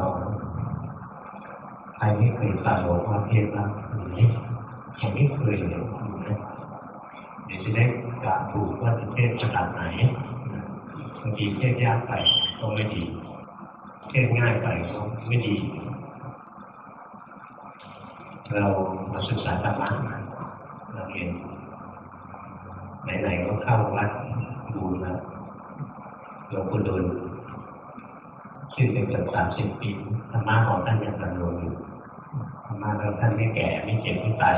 เราใครไม่เคยฟังหลวงพ่อเทศบ้างไหมใครไม่เคยเลยเดี๋ยวจะได้กาถูกว่าจะเทศขนาดไหนบางทีเทศยากไปก็ไม่ดี เทศง่ายไปก็ไม่ดี เรามาศึกษาธรรมะเราเรียนไหนๆก็เข้าวัดดูแล้วหลวงปู่ดูล ชื่อเป็นเกือบสามสิบปีธรรมะของท่านยังดำรงอยู่ธรรมะแล้วท่านไม่แก่ไม่เจ็บไม่ตาย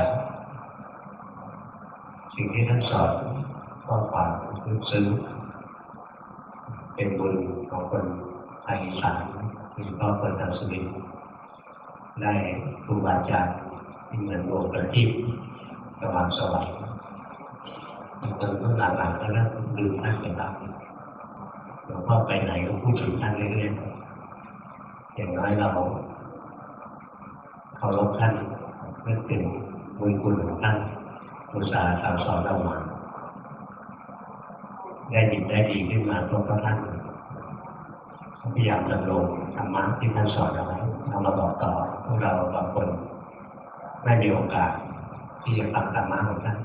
สิ่งที่ท่านสอนก็ความลึกซึ้งเป็นบุญของคนไทยสานโดยเฉพาะคนทางสุรินได้ครูบาอาจารย์ที่เหมือนดวงประทีปสว่างสว่างบางคนก็หลังๆก็เริ่มลืมท่านไปบ้างหลวงพ่อไปไหนก็พูดถึงท่านเรื่อยๆ อย่างน้อยเราเคารพท่านนึกถึงบุญคุณของท่านอุตสาห์สั่งสอนเรามาได้ดีได้ดีขึ้นมาเพราะท่านพยายามดำรงธรรมะที่ท่านสอนเอาไว้เอามาบอกต่อพวกเราบางคนไม่มีโอกาสที่จะฟังธรรมะของท่าน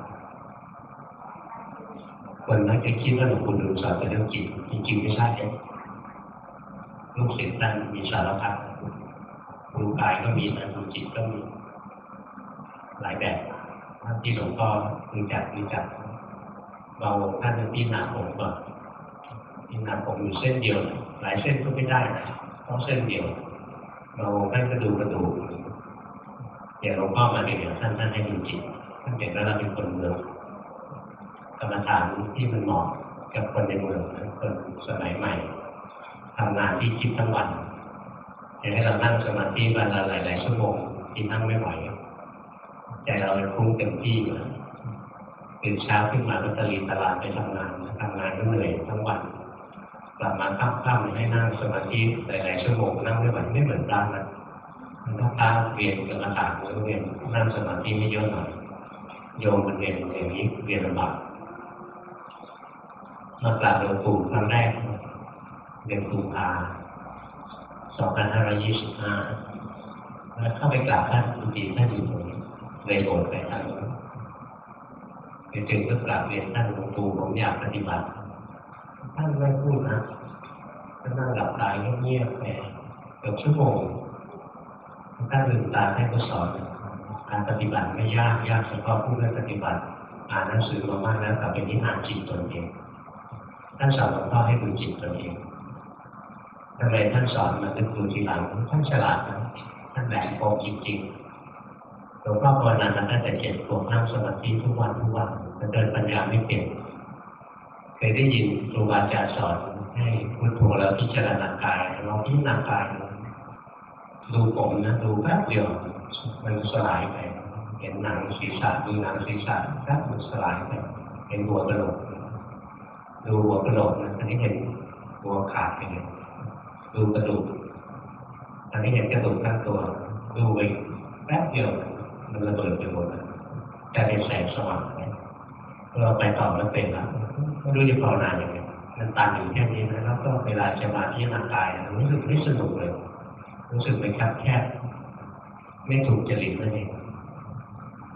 คนมักจะคิดว่าหลวงปู่ดูลสอนแต่เรื่องจิตจริงๆไม่ใช่ ลูกศิษย์ท่านมีสารพัดดูกายก็มีนะดูจิตก็มีหลายแบบที่หลวงพ่อรู้จักรู้จักเราท่านที่หนาผมก่อนที่หนาผมอยู่เส้นเดียว หลายเส้นก็ไม่ได้ต้องเส้นเดียวเราท่านก็ดูกระดูกอย่างหลวงพ่อมาเดี๋ยวท่านท่านให้ดูจิตท่านเห็นว่าเราเป็นคนเมืองกรรมฐานที่มันเหมาะกับคนในเมืองคนสมัยใหม่ ทำงานที่คิดทั้งวันอยากให้เรานั่งสมาธิวันละหลายๆชั่วโมงที่นั่งไม่ไหวใจเราคุ้งเต็มที่อยู่ตื่นเช้าขึ้นมาก็ตะลีตลาดไปทำงานทำงานก็เหนื่อยทั้งวันกลับมาค่ำๆให้นั่งสมาธิหลายๆชั่วโมงนั่งไม่ไหวไม่เหมือนด้านนะถ้าตาเรียนกรรมฐานหรือเรียนนั่งสมาธิไม่เยอะหน่อยโยมมันเรียนอย่างนี้เรียนลำบากมากราบหลวงปู่ครั้งแรก เดือนกุมภา2525แล้วเข้าไปกราบท่านกุฏิท่านอยู่ตรงนี้เลยโบสถ์ไปทางนู้นไปถึงก็กราบเรียนท่านหลวงปู่ผมอยากปฏิบัติ ท่านไม่พูดนะท่านนั่งหลับตาเงียบๆไปเกือบชั่วโมงท่านลืมตาท่านก็สอนการปฏิบัติไม่ยากยากเฉพาะผู้ได้ปฏิบัติอ่านหนังสือมามากแล้วกลับไปนิอ่านจิตตนเองท่านสอนหลวงพ่อให้ดูจิตตนเอง ทำไมท่านสอนมาเป็นครูทีหลังท่านฉลาดนะท่านแหลมคมจริงๆหลวงพ่อภาวนามาตั้งแต่เจ็ดขวบนั่งสมาธิทุกวันทุกวันแต่เดินปัญญาไม่เปลี่ยนเคยได้ยินครูบาอาจารย์สอนให้พุทโธแล้วพิจารณากายลองพิจารณากายดูผมนะดูแป๊บเดียวมันสลายไป เห็นหนังศีรษะดูหนังศีรษะแป๊บมันสลายไปเห็นหัวกระโหลกดูหัวกระโหลกนะอันนี้เห็นหัวขาดไปเลย ดูกระดูกอันนี้เห็นกระดูกทั้งตัวดูไปแป๊บเดียวมันระเบิดไปหมดกลายเป็นแสงสว่างเราไปต่อไม่เป็นแล้วไม่รู้จะภาวนาอย่างไรมันตันอยู่แค่นี้นะแล้วก็เวลาจะมาที่ร่างกายรู้สึกไม่สนุกเลย รู้สึกเป็นแคบแคบไม่ถูกจริตนั่นเอง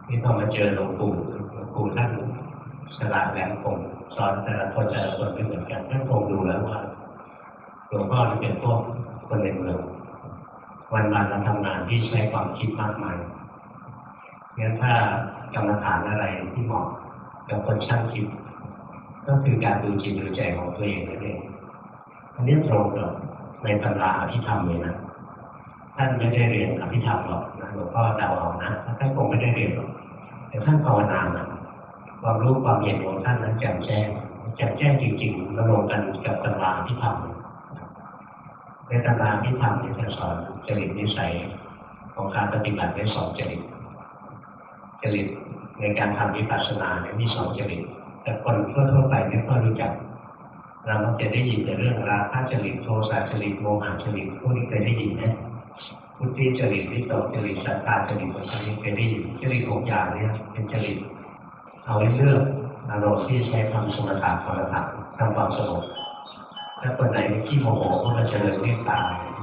นี่พอมาเจอหลวงปู่หลวงปู่ท่านฉลาดแหลมคมสอนแต่ละคนแต่ละคนไม่เหมือนกันท่านคงดูแล้วว่า หลวงพ่อเป็นพวกคนในเมืองวันวันเราทำงานที่ใช้ความคิดมากมายงั้นถ้ากรรมฐานอะไรที่เหมาะกับคนช่างคิด ก็คือการดูจิตดูใจของตัวเองนั่นเองอันนี้ตรงกับในตำราอภิธรรมเลยนะท่านไม่ได้เรียนอภิธรรมหรอกนะหลวงพ่อเดาเอานะท่านคงไม่ได้เรียนหรอกแต่ท่านภาวนานะความรู้ความเห็นของท่านนั้นแจ่มแจ้งแจ่มแจ้งจริงๆมาลงกันกับตำราอภิธรรม ในตำราที่ทำเนี่ยจะสอนจริตนิสัยของการปฏิบัติได้สองจริตจริตในการทำวิปัสสนาเนี่ยมีสองจริตแต่คนทั่วๆไปไม่ค่อยรู้จัก เรามักจะได้ยินแต่เรื่องราคะจริตโทสะจริตโมหะจริตพวกนี้เคยได้ยินไหมพุทธิจริตวิตกจริตสัตตาจริตพวกนี้เคยได้ยินจริตหกอย่างเนี่ยเป็นจริตเอาไว้เลือกอารมณ์ที่ใช้ทำสมถะภาวนาทำความสงบ ถ้าคนไหนที่โมโหก็มาเจริญเมตตา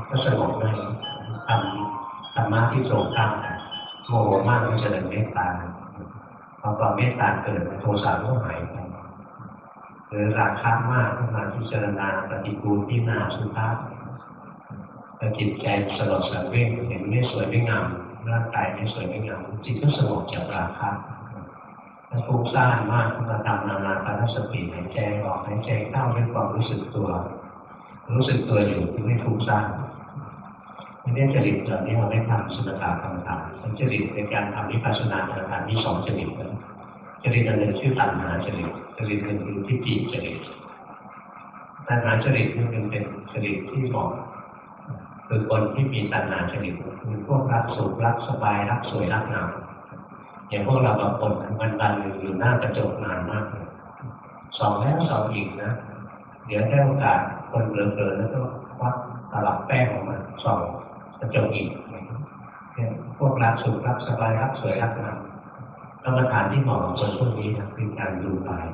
ก็สงบได้ทำธรรมะที่ตรงข้ามโมโหมากก็เจริญเมตตาพอความเมตตาเกิดโทสะก็หายไปหรือราคะมากก็มาพิจารณาปฏิกูลที่นาสุภาพแต่จิตใจสลดสังเวชเห็นไม่สวยไม่งามร่างกายไม่สวยไม่งามจิตก็สงบจากราคะ ถ้าฟุ้งซ่านมากก็มาทำนานาปานสติหายใจออกหายใจเข้าด้วยความรู้สึกตัว รู้สึกตัวอยู่ที่ไม่ฟุ้งซ่านไม่ได้จริตเหล่านี้เราไม่ทำสมถะกรรมฐานจริตในการทำวิปัสสนากรรมฐานมีสองจริตจริตอันหนึ่งชื่อตัณหาจริตจริตหนึ่งคือทิฏฐิจริตตัณหาจริตนี่เป็นเป็นจริตที่เหมาะคือคนที่มีตัณหาจริตคือพวกรักสุขรักสบายรักสวยรักงาม อย่างพวกเราบางคนวันวันอยู่หน้ากระจกนานมากเลยสองแล้วสองอีกนะ เดี๋ยวได้โอกาสคนเบลอๆแล้วก็ควักตลับแป้งออกมาส่องกระจกอีกพวกรักสุขรักสบายรักสวยรักงามกรรมฐานที่เหมาะกับคนพวกนี้นะคือการดูกาย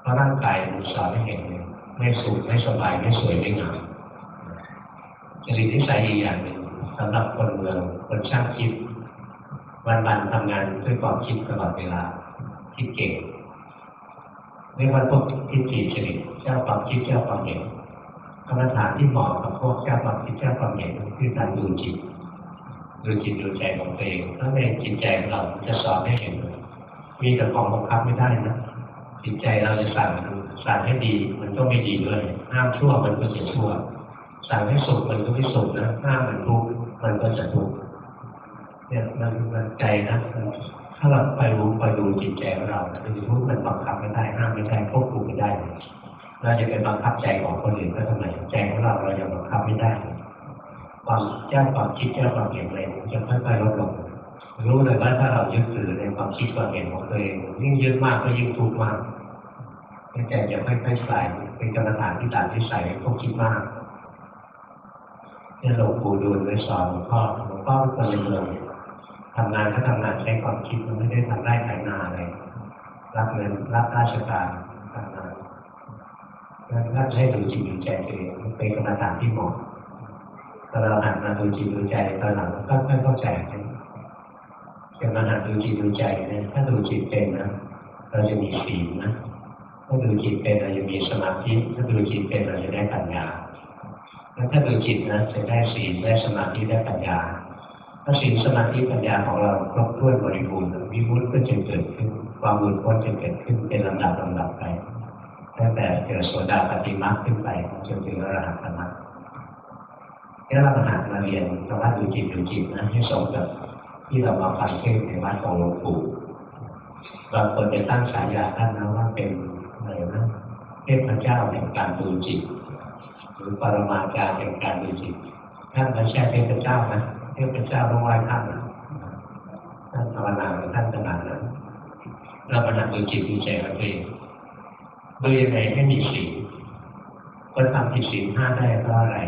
เพราะร่างกายมันสอนให้เห็นเลยไม่สุขไม่สบายไม่สวยไม่งามจริตนิสัยอีกอย่างหนึ่งสำหรับคนเมืองคนช่างคิด วันๆทำงานด้วยความคิดตลอดเวลา คิดเก่งเรียกว่าพวกทิฏฐิจริตเจ้าความคิดเจ้าความเห็นกรรมฐานที่เหมาะกับพวกเจ้าความคิดเจ้าความเห็นคือการดูจิตดูจิตดูใจของตัวเองถ้าในจิตใจของเราจะสอนให้เห็น มีแต่ของบังคับไม่ได้นะจิตใจเราจะสั่งสั่งให้ดีมันก็ไม่ดีด้วยห้ามชั่วมันก็จะชั่ว สั่งให้สุขมันก็ไม่สุขนะห้ามมันทุกข์มันก็จะทุกข์ เนี่ยมันมันใจนะถ้าเราไปรู้ไปดูจิตใจของเราคือรู้มันบังคับไม่ได้ห้ามไม่ได้ควบคุมไม่ได้ เราจะไปบังคับใจของคนอื่นก็ทำไมใจของเราเรายังบังคับไม่ได้ ความเจ้าความคิดเจ้าความเห็นอะไรจะค่อยๆลดลงรู้เลยว่าถ้าเรายึดถือในความคิดความเห็นของตัวเองยิ่งยึดมากก็ยิ่งทุกข์มากใจจะค่อยๆใส่เป็นกรรมฐานที่ตัดที่ใส่พวกคิดมากเนี่ยหลวงปู่ดูลไว้สอนหลวงพ่อหลวงพ่อเป็นคนเมือง ทำงานก็ทำงานใช้ความคิดมันไม่ได้ทำได้ไถนาอะไรรับเงินรับราชการทำงานนั่นให้ดูจิตดูใจตัวเองเป็นกรรมฐานที่เหมาะพอเราหันมาดูจิตดูใจตอนหลังก็ค่อยเข้าใจจะมาหันดูจิตดูใจเนี่ยถ้าดูจิตเป็นนะเราจะมีศีลนะถ้าดูจิตเป็นเราจะมีสมาธิถ้าดูจิตเป็นเราจะได้ปัญญาแล้วถ้าดูจิตนะจะได้ศีลได้สมาธิได้ปัญญา ถ้าศีลสมาธิปัญญาของเราครบถ้วนบริบูรณ์วิมุตติก็จะเกิดขึ้น ความหลุดพ้นจะเกิดขึ้นเป็นลำดับลำดับไปตั้งแต่เกิดโสดาปฏิมาขึ้นไปจนถึงอรหัตมรรคนี่เราหัดมาเรียนธรรมะดูจิตดูจิตนะให้สมกับที่เรามาฟังเทศในวัดของหลวงปู่บางคนจะตั้งฉายาท่านนะว่าเป็นอะไรนะเทพเจ้าแห่งการดูจิต หรือปรมาจารย์แห่งการดูจิตท่านไม่ใช่เทพเจ้านะ ทพเจ้าต้องไหว้ท่านท่านภาวนาท่านขนาดนั้นเรามาหัดดูจิตดูใจของตัวเองโดูยังไงให้มีศีลคนทำผิดศีลห้าได้เพราะอะไร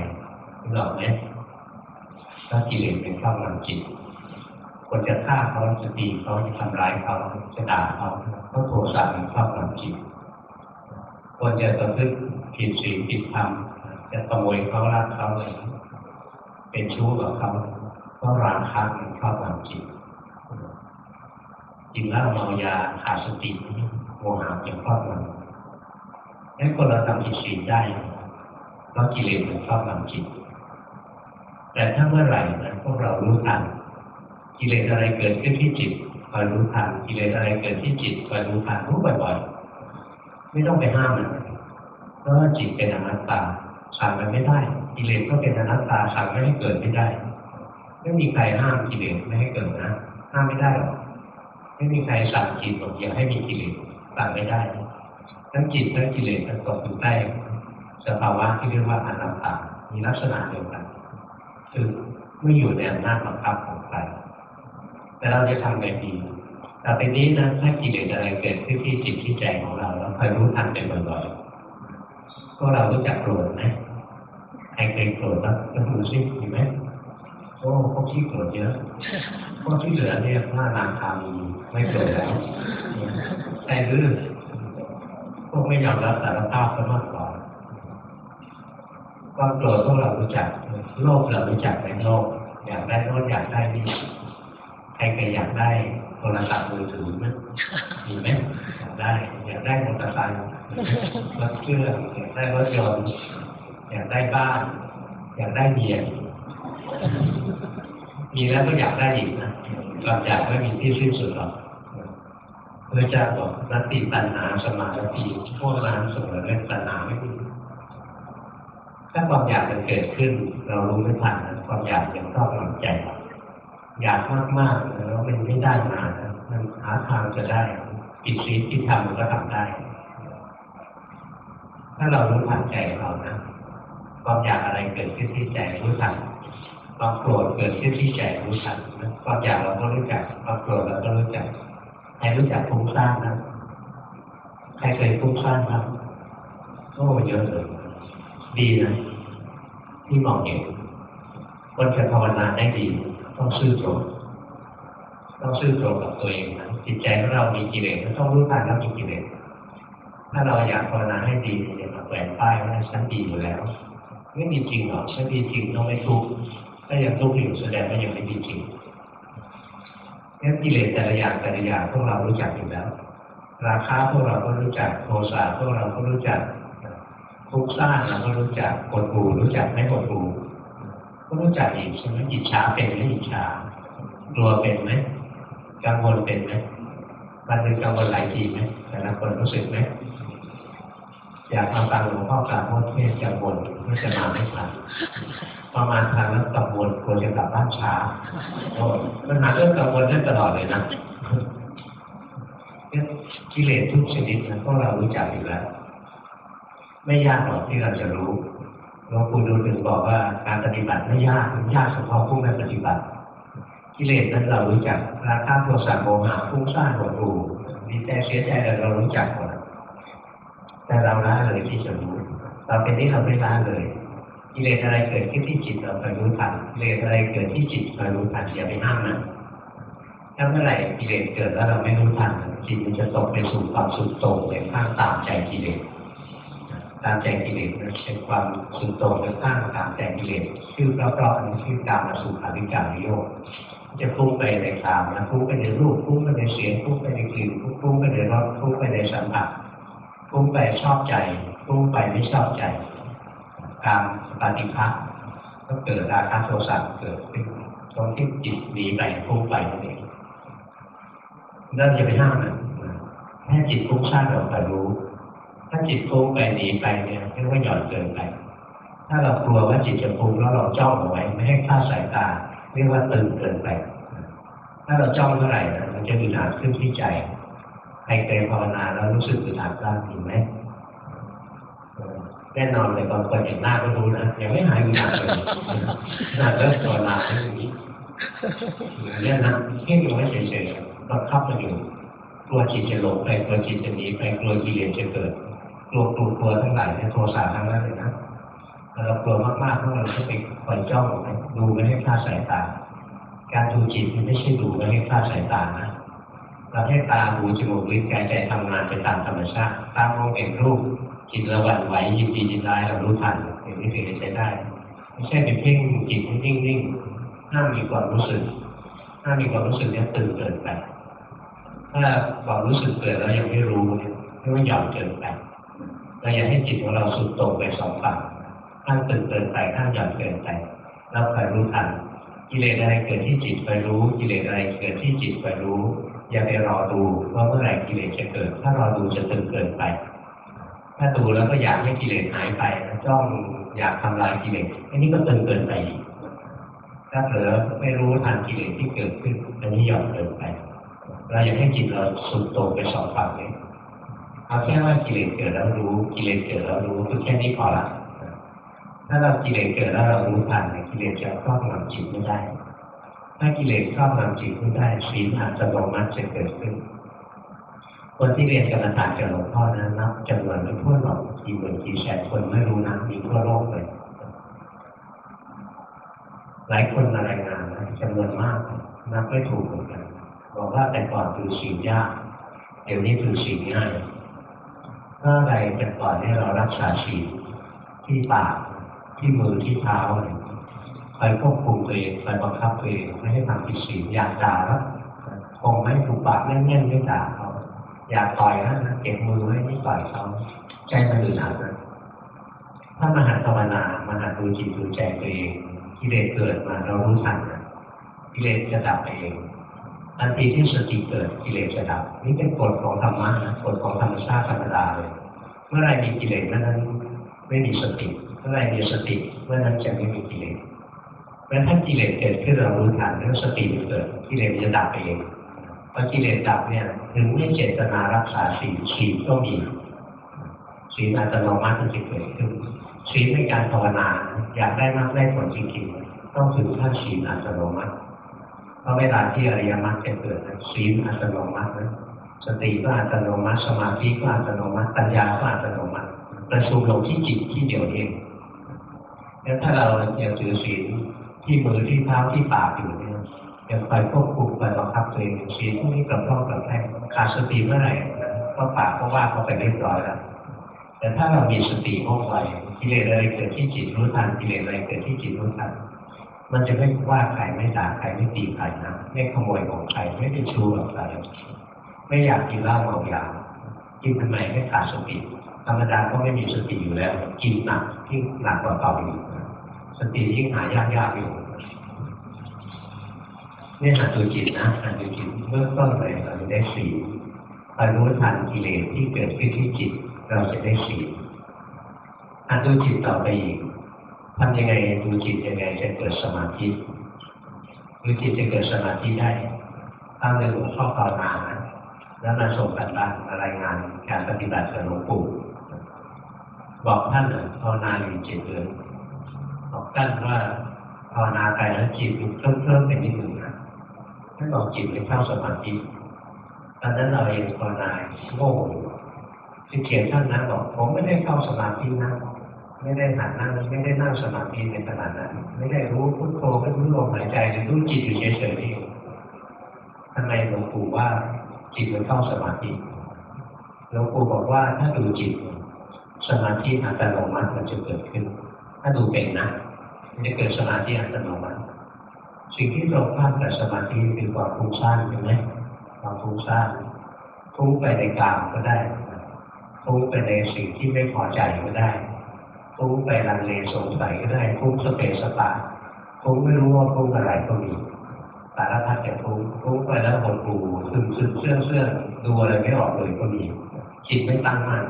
หรอกไหมถ้ากิเลสเป็นครอบงจิต คนจะฆ่าเขาจะตีเขาจะทำร้ายเขาจะด่าเขาเพราะโทสะเป็นครอบงจิต คนจะประพฤติผิดศีลผิดธรรมจะขโมยเขารักเขาเป็นชู้กับเขา ก็ราคะเป็นครอบงำจิตกินแล้วเมายาขาดสติโมหะเป็นครอบงำให้คนเราทำผิดศีลได้เพราะกิเลสเป็นครอบงำจิต แต่ถ้าเมื่อไหร่นะพวกเรารู้ทันกิเลสอะไรเกิดขึ้นที่จิตคอยรู้ทันกิเลสอะไรเกิดที่จิตคอยรู้ทันรู้บ่อยๆไม่ต้องไปห้ามมันเพราะว่าจิตเป็นอนัตตาสั่งมันไม่ได้กิเลสก็เป็นอนัตตาสั่งไม่ให้เกิดไม่ได้ ไม่มีใครห้ามกิเลสไม่ให้เกิดนะ ห้ามไม่ได้หรอกไม่มีใครสั่งจิตบอกอย่าให้มีกิเลสสั่งไม่ได้ ทั้งจิตทั้งกิเลสทั้งตกอยู่ใต้สภาวะที่เรียกว่าอนัตตามีลักษณะเดียวกันคือไม่อยู่ในอำนาจบังคับของใครแต่เราจะทำไงดีต่อไปนี้นะถ้ากิเลสอะไรเกิดขึ้นที่จิตที่ใจของเราเราคอยรู้ทันเป็นบ่อยๆก็เรารู้จักโกรธไหมใครเคยโกรธบ้างก็ดูซิเห็นไหม โอ้พวกที่โกรธเยอะพวกที่เหลือเนี่ยหน้านางคามีไม่โกรธแล้วใช่หรือพวกไม่ยอมรับสารภาพก็มากกว่าความโกรธพวกเรารู้จักโลภเรารู้จักไหมโลภอยากได้โน้นอยากได้นี่ใครเคยอยากได้โทรศัพท์มือถือไหมมีไหมอยากได้ อยากได้มอเตอร์ไซค์รถเครื่องอยากได้รถยนต์อยากได้บ้าน อยากได้เมีย มีแล้วก็อยากได้อีกนะความอยากไม่มีที่สิ้นสุดหรอกพระเจ้าบอกนัตติตัณหาสมาธิพวกนั้นสมเลยตัณหาไม่มีถ้าความอยากมันเกิดขึ้น เรารู้ไม่ทันความอยากยังต้องหลังใจ อยากมากๆแล้วมันไม่ได้มานะมันหาทางจะได้อิทธิที่ทำมันก็ทำได้ ถ้าเรารู้ทันใจเรานะความอยากอะไรเกิดขึ้นที่ใจรู้ทัน ความโกรธเกิดขึ้นที่ใจรู้ทันความอยากเราก็รู้จักความโกรธเราก็รู้จักใครรู้จักฟุ้งซ่านนะใครเคยฟุ้งซ่านครับโอ้เยอะเลยดีนะที่มองเห็นคนจะภาวนาได้ดี ต้องซื่อตรงต้องซื่อตรงกับตัวเองนะจิตใจของเรามีกิเลสต้องรู้ทันแล้วมีกิเลสถ้าเราอยากภาวนาให้ดีอย่ามาแขวนป้ายว่าฉันดีอยู่แล้ว ไม่มีจริงหรอกฉันดีจริงต้องไม่ทุกข์ ถ้ายังทุกข์อยู่แสดงว่ายังไม่ดีจริงงั้นกิเลสแต่ละอย่างแต่ละอย่างพวกเรารู้จักอยู่แล้ว ราคาพวกเราก็รู้จักโทสะพวกเราก็รู้จักทุกข์ซ่านเราก็รู้จักกดหูรู้จักไม่กดหูก็รู้จักอีกใช่ไหมอิจฉาเป็นไหมอิจฉากลัวเป็นไหมกังวลเป็นไหมมันเป็นกังวลหลายทีไหมแต่ละคนรู้สึกไหมอยากมาฟังหลวงพ่อการโมเทศกังวลไม่จะมาไม่ทัน ประมาณทางแล้วกังวลควรจะกลับบ้านช้าปัญหาเรื่องกังวลได้ตลอดเลยนะกิเลสทุกชนิดนะพวกเรารู้จักอยู่แล้ว ไม่ยากหรอกที่เราจะรู้หลวงปู่ดูถึงบอกว่าการปฏิบัติไม่ยากมันยากเฉพาะผู้ไม่ปฏิบัติ กิเลสนั้นเรารู้จักราคะโทสะโมหะฟุ้งซ่านหดหู่ดีใจเสียใจเรารู้จักหมดแต่เราละเลยที่จะรู้เราเป็นที่เราไม่ละเลย กิเลสอะไรเกิดขึ้นที่จิตเราไปรู้ทันกิเลสอะไรเกิดที่จิตเรารู้ทันอย่าไปห้ามนะถ้าเมื่อไหร่กิเลสเกิดแล้วเราไม่รู้ทันจิตมันจะตกไปสู่ความสุดโต่งในข้างตามใจกิเลสตามใจกิเลสเป็นความสุดโต่งในข้างตามใจกิเลสชื่อเพราะๆอันนี้ชื่อการมาสู่ขาวิการโยกจะพุ่งไปในตามนะพุ่งไปในรูปพุ่งไปในเสียงพุ่งไปในกลิ่นพุ่งไปในรสพุ่งไปในสัมผัสพุ่งไปชอบใจพุ่งไปไม่ชอบใจ การปฏิภาคก็เกิดราคะโทสะเกิดขึ้นตรงที่จิตหนีไปพุ่งไปนั่นเองเราจะไปห้ามมันแค่จิตฟุ้งซ่านเราไปรู้ ถ้าจิตฟุ้งไปหนีไปเนี่ยเรียกว่าหย่อนเกินไป ถ้าเรากลัวว่าจิตจะฟุ้งแล้วเราจ้องเอาไว้ไม่ให้คลาดสายตา เรียกว่าตึงเกินไป ถ้าเราจ้องเท่าไหร่นะมันจะมีหนาขึ้นที่ใจใครเคยภาวนาแล้วรู้สึกอึดอัดบ้างเห็นไหม แน่นอนเลยตอนคนเห็นหน้าก็รู้นะยังไม่หายอึดอัดเลยขนาเริ่มภาวนาอย่างนี้เนี่ยนะเพ่อยู่ไว้เฉยๆบังคับมันอยู่กลัวจิตจะหลงไปกลัวจิตจะหนีไปกลัวกิเลสจะเกิดกลัวกลัวกลัวทั้งหลายเนี่ยโทสะทั้งนั้นเลยนะเรากลัวมากๆเพราะเราต้องไปคอยจ้องดูไม่ให้คลาดสายตา การดูจิตมันไม่ใช่ดูไม่ให้คลาดสายตานะเราให้ตาหูจมูกลิ้นกายใจทำงานไปตามธรรมชาติตามมองเห็นรูป จิตระหวั่นไหวยินดียินร้ายเรารู้ทันอย่างนี้ถึงจะใช้ได้ ไม่ใช่เป็นเพ่งจิตนิ่งๆห้ามมีความรู้สึกห้ามมีความรู้สึกเนี้ยตื่นเกินไปถ้าความรู้สึกเกิดแล้วยังไม่รู้เนี่ยเรียกว่าหย่อนเกินไปเราอยากให้จิตของเราสุดโต่งไปสองฝั่งข้างตื่นเกินไปข้างหย่อนเกินไปเราคอยรู้ทันกิเลสอะไรเกิดที่จิตไปรู้กิเลสอะไรเกิดที่จิตไปรู้ อย่าไปรอดูว่าเมื่อไหร่กิเลสจะเกิด ถ้ารอดูจะตึงเกินไป ถ้าดูแล้วก็อยากให้กิเลสหายไปจ้องอยากทำลายกิเลสอันนี้ก็ตึงเกินไปอีกถ้าเผลอไม่รู้ทันกิเลสที่เกิดขึ้น อันนี้หย่อนเกินไป เราอยากให้จิตเราสุดโต่งไปสองฝั่งเลยเอาแค่ว่ากิเลสเกิดแล้วรู้ กิเลสเกิดแล้วรู้คือแค่นี้พอละถ้าเรากิเลสเกิดแล้วเรารู้ทันกิเลสจะครอบงำจิตไม่ได้ ถ้ากิเลสครอบงำจิตไม่ได้ศีลอาจจะลงมัดจะเกิดขึ้น คนที่เรียนกรรมฐานจากหลวงพ่อนั้นนับจำนวนไม่ทั่วหรอกกี่หมื่นกี่แสนคนไม่รู้นะมีทั่วโลกเลยหลายคนมารายงานนะจำนวนมากนับไม่ถูกเหมือนกันบอกว่าแต่ก่อนคือศีลยากเดี๋ยวนี้คือศีลง่ายถ้าอะไรแต่ก่อนเนี่ยเรารักษาศีลที่ปากที่มือที่เท้าคอยควบคุมตัวเองคอยบังคับตัวเองไม่ให้ทำผิดศีลอยากด่าแล้วคงไม่ถูกปากแน่นๆไม่ด่าเขา อยากต่อยนะเก็บมือไว้ไม่ต่อยเขาใจมันอึดอัดถ้ามหัดภาวนามหัดดูจิตดูใจตัวเองกิเลสเกิดมาเรารู้ทันกิเลสจะดับไปเองทันทีที่สติเกิดกิเลสจะดับ นี่เป็นกฎของธรรมะนะกฎของธรรมชาติธรรมดาเลยเมื่อไรมีกิเลสเมื่อนั้นไม่มีสติเมื่อไรมีสติเมื่อนั้นจะไม่มีกิเลสเพราะถ้ากิเลสเกิดขึ้นเรารู้ทันแล้วสติเกิดกิเลสจะดับไปเอง พอกิเลสดับเนี่ยถึงไม่เจตนารักษาสีสีก็มีสีอัตโนมัติจะเกิดขึ้นสีในการภาวนาอยากได้มากได้ผลจริงๆต้องถึงขั้นสีอัตโนมัติเพราะเวลาที่อริยมรรคจะเกิดสีอัตโนมัตินะสติก็อัตโนมัติสมาธิก็อัตโนมัติปัญญาก็อัตโนมัติประชุมลงที่จิตที่เดียวเองแล้วถ้าเรายังถือศีลที่มือที่เท้าที่ปากอยู่เนี่ย ยังไปควบคุมไปบังคับตัวเองศีลพวกนี้กระพ้องกระแทกขาดสติเมื่อไหร่ก็ปากก็ว่าเขาไปเรียบร้อยแล้วแต่ถ้าเรามีสติว่องไวกิเลสอะไรเกิดที่จิตรู้ทันกิเลสอะไรเกิดที่จิตรู้ทันมันจะไม่ว่าใครไม่ด่าใครไม่ตีใครนะไม่ขโมยของใครไม่เป็นชู้กับใครไม่อยากกินเหล้าเมายากินทำไมไม่ขาดสติธรรมดาก็ไม่มีสติอยู่แล้ว กินหนักที่หนักกว่าเก่าอยู่สติยิ่งหายากยากอยู่ นี่หัดดูจิตนะหัดดูจิตเบื้อต้นเลยเราจะได้สีคอรู้ทันกิเลสที่เกิดขึ้นที่จิต เราจะได้สีหัดดูจิตต่อไปอีกทำยังไงดูจิตยังไงจะเกิดสมาธิดูจิตจะเกิดสมาธิได้ตั้งในหลวงพ่อภาวนาแล้วมาส่งกันบ้านรายงานการปฏิบัติกับหลวงปู่บอกท่านภาวนาอยู่เจ็ดเดือนบอกท่านว่าภาวนาไปแล้วจิตมันเพิ่มเพิ่มเป็นนิดหนึ่ง ท่านบอกจิตไปเข้าสมาธิตอนนั้นเราเองภาวนาโง่ที่เขียนท่านนะบอกผมไม่ได้เข้าสมาธินะไม่ได้หันนั่งไม่ได้นั่งสมาธิในขณะนั้น ไม่ได้รู้พุทโธไม่รู้ลมหายใจหรู้จิตอยู่เฉยๆนี่ทำไมหลวงปู่ว่าจิตมันเข้าสมาธิหลวงปู่บอกว่าถ้าดูจิต สมาธิอัตโนมัติมันจะเกิดขึ้น ถ้าดูเป็นนะมันจะเกิดสมาธิอัตโนมัติ สิ่งที่ตรงข้ามกับสมาธิคือความฟุ้งซ่านใช่ไหมความฟุ้งซ่านฟุ้งไปในกลางก็ได้ฟุ้งไปในสิ่งที่ไม่พอใจก็ได้ฟุ้งไปลังเลสงสัยก็ได้ฟุ้งสเปสปะฟุ้งไม่รู้ว่าฟุ้งอะไรก็มีสารพัดจะฟุ้งฟุ้งไปแล้วหดหูซึมซึมเสื่อเสื่อดูอะไรไม่ออกเลยก็มีจิตไม่ตั้งมั่น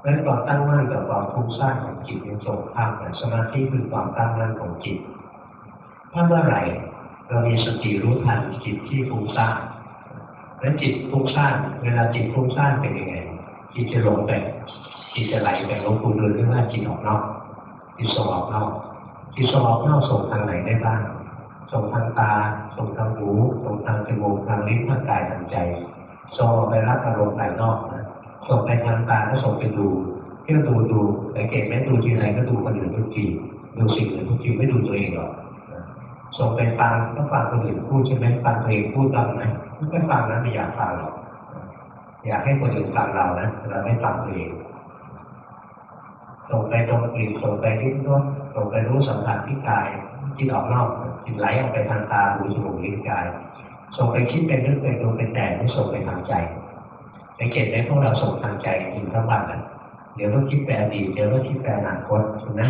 เพราะความตั้งมั่นกับความฟุ้งซ่านของจิตเป็นสงครามกันสมาธิคือความตั้งมั่นของจิต ถ้าเมื่อไหร่เรามีสติรู้ทันจิตที่ฟุ้งซ่านแล้วจิตฟุ้งซ่านเวลาจิตฟุ้งซ่านเป็นยังไง จิตจะหลงไป จิตจะไหลไปลงปูเดินขึ้นมาจิตออกนอกจิตส่งออกนอกจิตส่งออกนอกส่งทางไหนได้บ้างส่งทางตาส่งทางหูส่งทางจมูกทางลิ้นทางกายทางใจส่งออกไปรับอารมณ์ภายนอกนะส่งไปทางตาก็ส่งไปดูเที่ยวดูดูแต่เก็บแม้ดูทีไรก็ดูคนอื่นทุกทีดูสิ่งอื่นทุกทีไม่ดูตัวเองหรอก ส่งไปฟังก็ฟังคนอื่นพูดใช่ไหมฟังตัวเองพูดบ้าไหมไม่ฟังนะไม่อยากฟังหรอกอยากให้คนอื่นฟังเรานะเราไม่ฟังตัวเองส่งไปตรงอื่นส่งไปที่นู้นส่งไปรู้สัมผัสที่กายจิตออกนอกจิตไหลออกไปทางตาหูจมูกลิ้นกายส่งไปคิดไปนึกไปดูไปแต่ไม่ส่งไปทางใจสังเกตไหมพวกเราส่งทางใจถึงทั้งวันอะเดี๋ยวก็คิดไปอดีตเดี๋ยวก็คิดไปอนาคตถูกไหม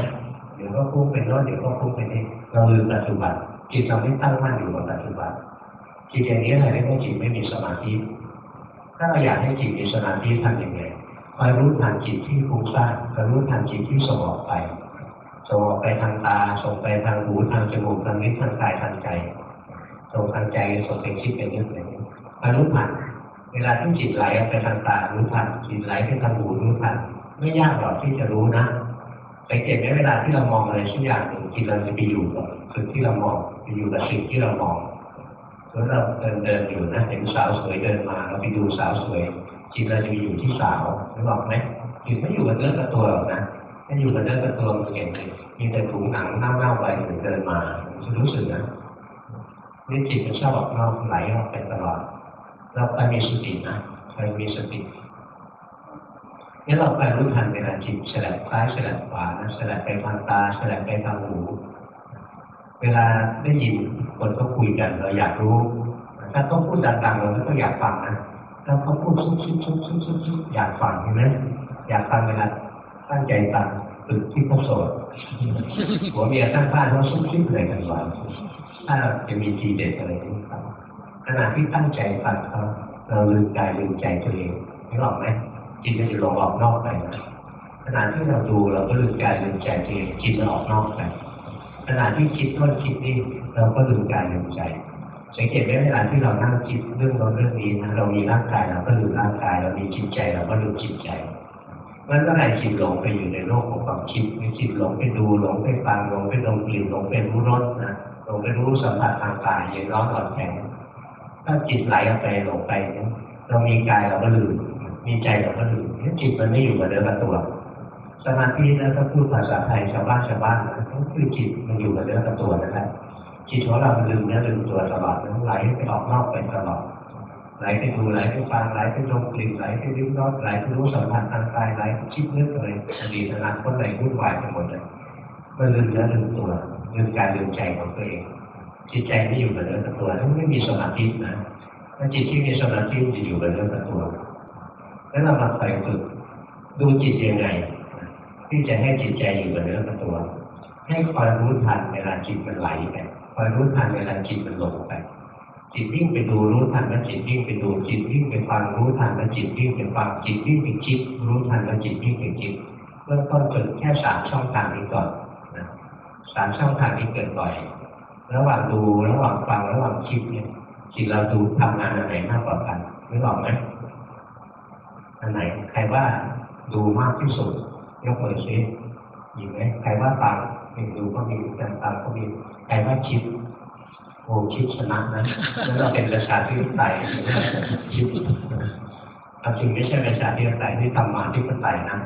เดี๋ยวก็พุ่งไปโน้นเดี๋ยวก็พุ่งไปนี่เราลืมปัจจุบัน จิตเราไม่ตั้งมั่นอยู่กับปัจจุบันจิตอย่างนี้อะไรเรียกว่าจิตไม่มีสมาธิ ถ้าเราอยากให้จิตมีสมาธิทำยังไงคอยรู้ทันจิตที่ฟุ้งซ่านคอยรู้ทันจิตที่ส่งออกไปส่งออกไปทางตาส่งไปทางหูทางจมูกทางลิ้นทางกายทางใจส่งทางใจส่งไปคิดไปนึกไปคอยรู้ทันเวลาที่จิตไหลไปทางตารู้ทันจิตไหลไปทางหูรู้ทันไม่ยากหรอกที่จะรู้นะ สังเกตไหมเวลาที่เรามองอะไรสักอย่างหนึ่งจิตเราจะไปอยู่กับสิ่งที่เรามองไปอยู่กับสิ่งที่เรามองแล้วเราเดินเดินอยู่นะเห็นสาวสวยเดินมาเราไปดูสาวสวยจิตเราจะอยู่ที่สาวรู้บอกไหมจิตไม่อยู่กับเนื้อกับตัวหรอกนะไม่อยู่กับเนื้อกับตัวมันเห็นมีแต่ถุงหนังเน่าๆไปเดินมาจะรู้สึกนะนี่จิตมันชอบออกนอกไหลออกไปตลอด เราไปมีสตินะไปมีสติ นี่เราไปรู้ทันเวลาจิตฉลับซ้ายฉลับขวาฉลับไปทางตาฉลับไปทางหูเวลาได้ยินคนเขาคุยกันเราอยากรู้ ถ้าเขาพูดดังๆเราก็อยากฟังนะถ้าเขาพูดซุบซิบซุบซิบซุบซิบอยากฟังใช่ไหมอยากฟังเวลาตั้งใจฟังตึกที่เขาโสดหัวเมียตั้งบ้านเขาซุบซิบอะไรกันวะถ้าจะมีทีเด็ดอะไรนี่ครับขณะที่ตั้งใจฟังเขาเราลืมกายลืมใจตัวเองนึกออกไหม จิตมันจะลงออกนอกไปนะขณะที่เราดูเราก็ลืมกายลืมใจเองจิตมันออกนอกไปขณะที่คิดต้นคิดนี่เราก็ลืมกายลืมใจสังเกตไหมเวลาที่เรานั่งคิดเรื่องโน้นเรื่องนี้นะเรามีร่างกายเราก็ลืมร่างกาย เรามีจิตใจเราก็ลืมจิตใจมันก็ไหลจิตหลงไปอยู่ในโลกของความคิดมีจิตหลงไปดูหลงไปฟังหลงไปดมกลิ่นหลงไปรู้รสนะหลงไปรู้สัมผัสทางกายเย็นร้อนอ่อนแข็งถ้าจิตไหลออกไปหลงไปเนี่ยเรามีกายเราก็ลืม มีใจเราก็ลืมจิตมันไม่อยู่กับเนื้อกับตัว สมาธิแล้วก็พูดภาษาไทยชาวบ้านชาวบ้านนะก็คือจิตมันอยู่กับเนื้อกับตัวนั่นแหละจิตของเรามันลืมเนื้อลืมตัวตลอดไหลไปออกนอกไปตลอดไหลไปดูไหลไปฟังไหลไปดมกลิ่นไหลไปริ้มรสไหลไปรู้สัมผัสทางกายไหลคิดนึกอะไรอดีตอนาคตอะไรวุ่นวายไปหมดเลยมันลืมเนื้อลืมตัวลืมการลืมใจของตัวเองจิตใจไม่อยู่กับเนื้อกับตัวถ้าไม่มีสมาธินะถ้าจิตที่มีสมาธิจะอยู่กับเนื้อกับตัว แล้วเรามาคอยฝึกดูจิตยังไง ที่จะให้จิตใจอยู่กับเนื้อกับตัว ให้คอยรู้ทันเวลาจิตมันไหลไปคอยรู้ทันเวลาจิตมันหลงไป จิตวิ่งไปดูรู้ทันว่าจิตวิ่งไปดูจิตวิ่งไปฟังรู้ทันว่าจิตวิ่งไปฟังจิตวิ่งไปคิด รู้ทันว่าจิตวิ่งไปคิดเริ่มต้นฝึกแค่สามช่องทางนี้ก่อนนะสามช่องทางนี้เกิดบ่อย ระหว่างดูระหว่างฟังระหว่างคิดเนี่ยจิตเราดูทำงานอะไรมากกว่ากันไม่บอกไหม อันไหนใครว่าดูมากที่สุดยกมือชี้มีไหมใครว่าฟังเป็นดูก็มีการฟังก็มีใครว่าคิดโอ้คิดชนะนะแล้วเราเป็นประชาธิปไตยคิดความจริงไม่ใช่ประชาธิปไตยที่ธรรมะธิปไตยนะ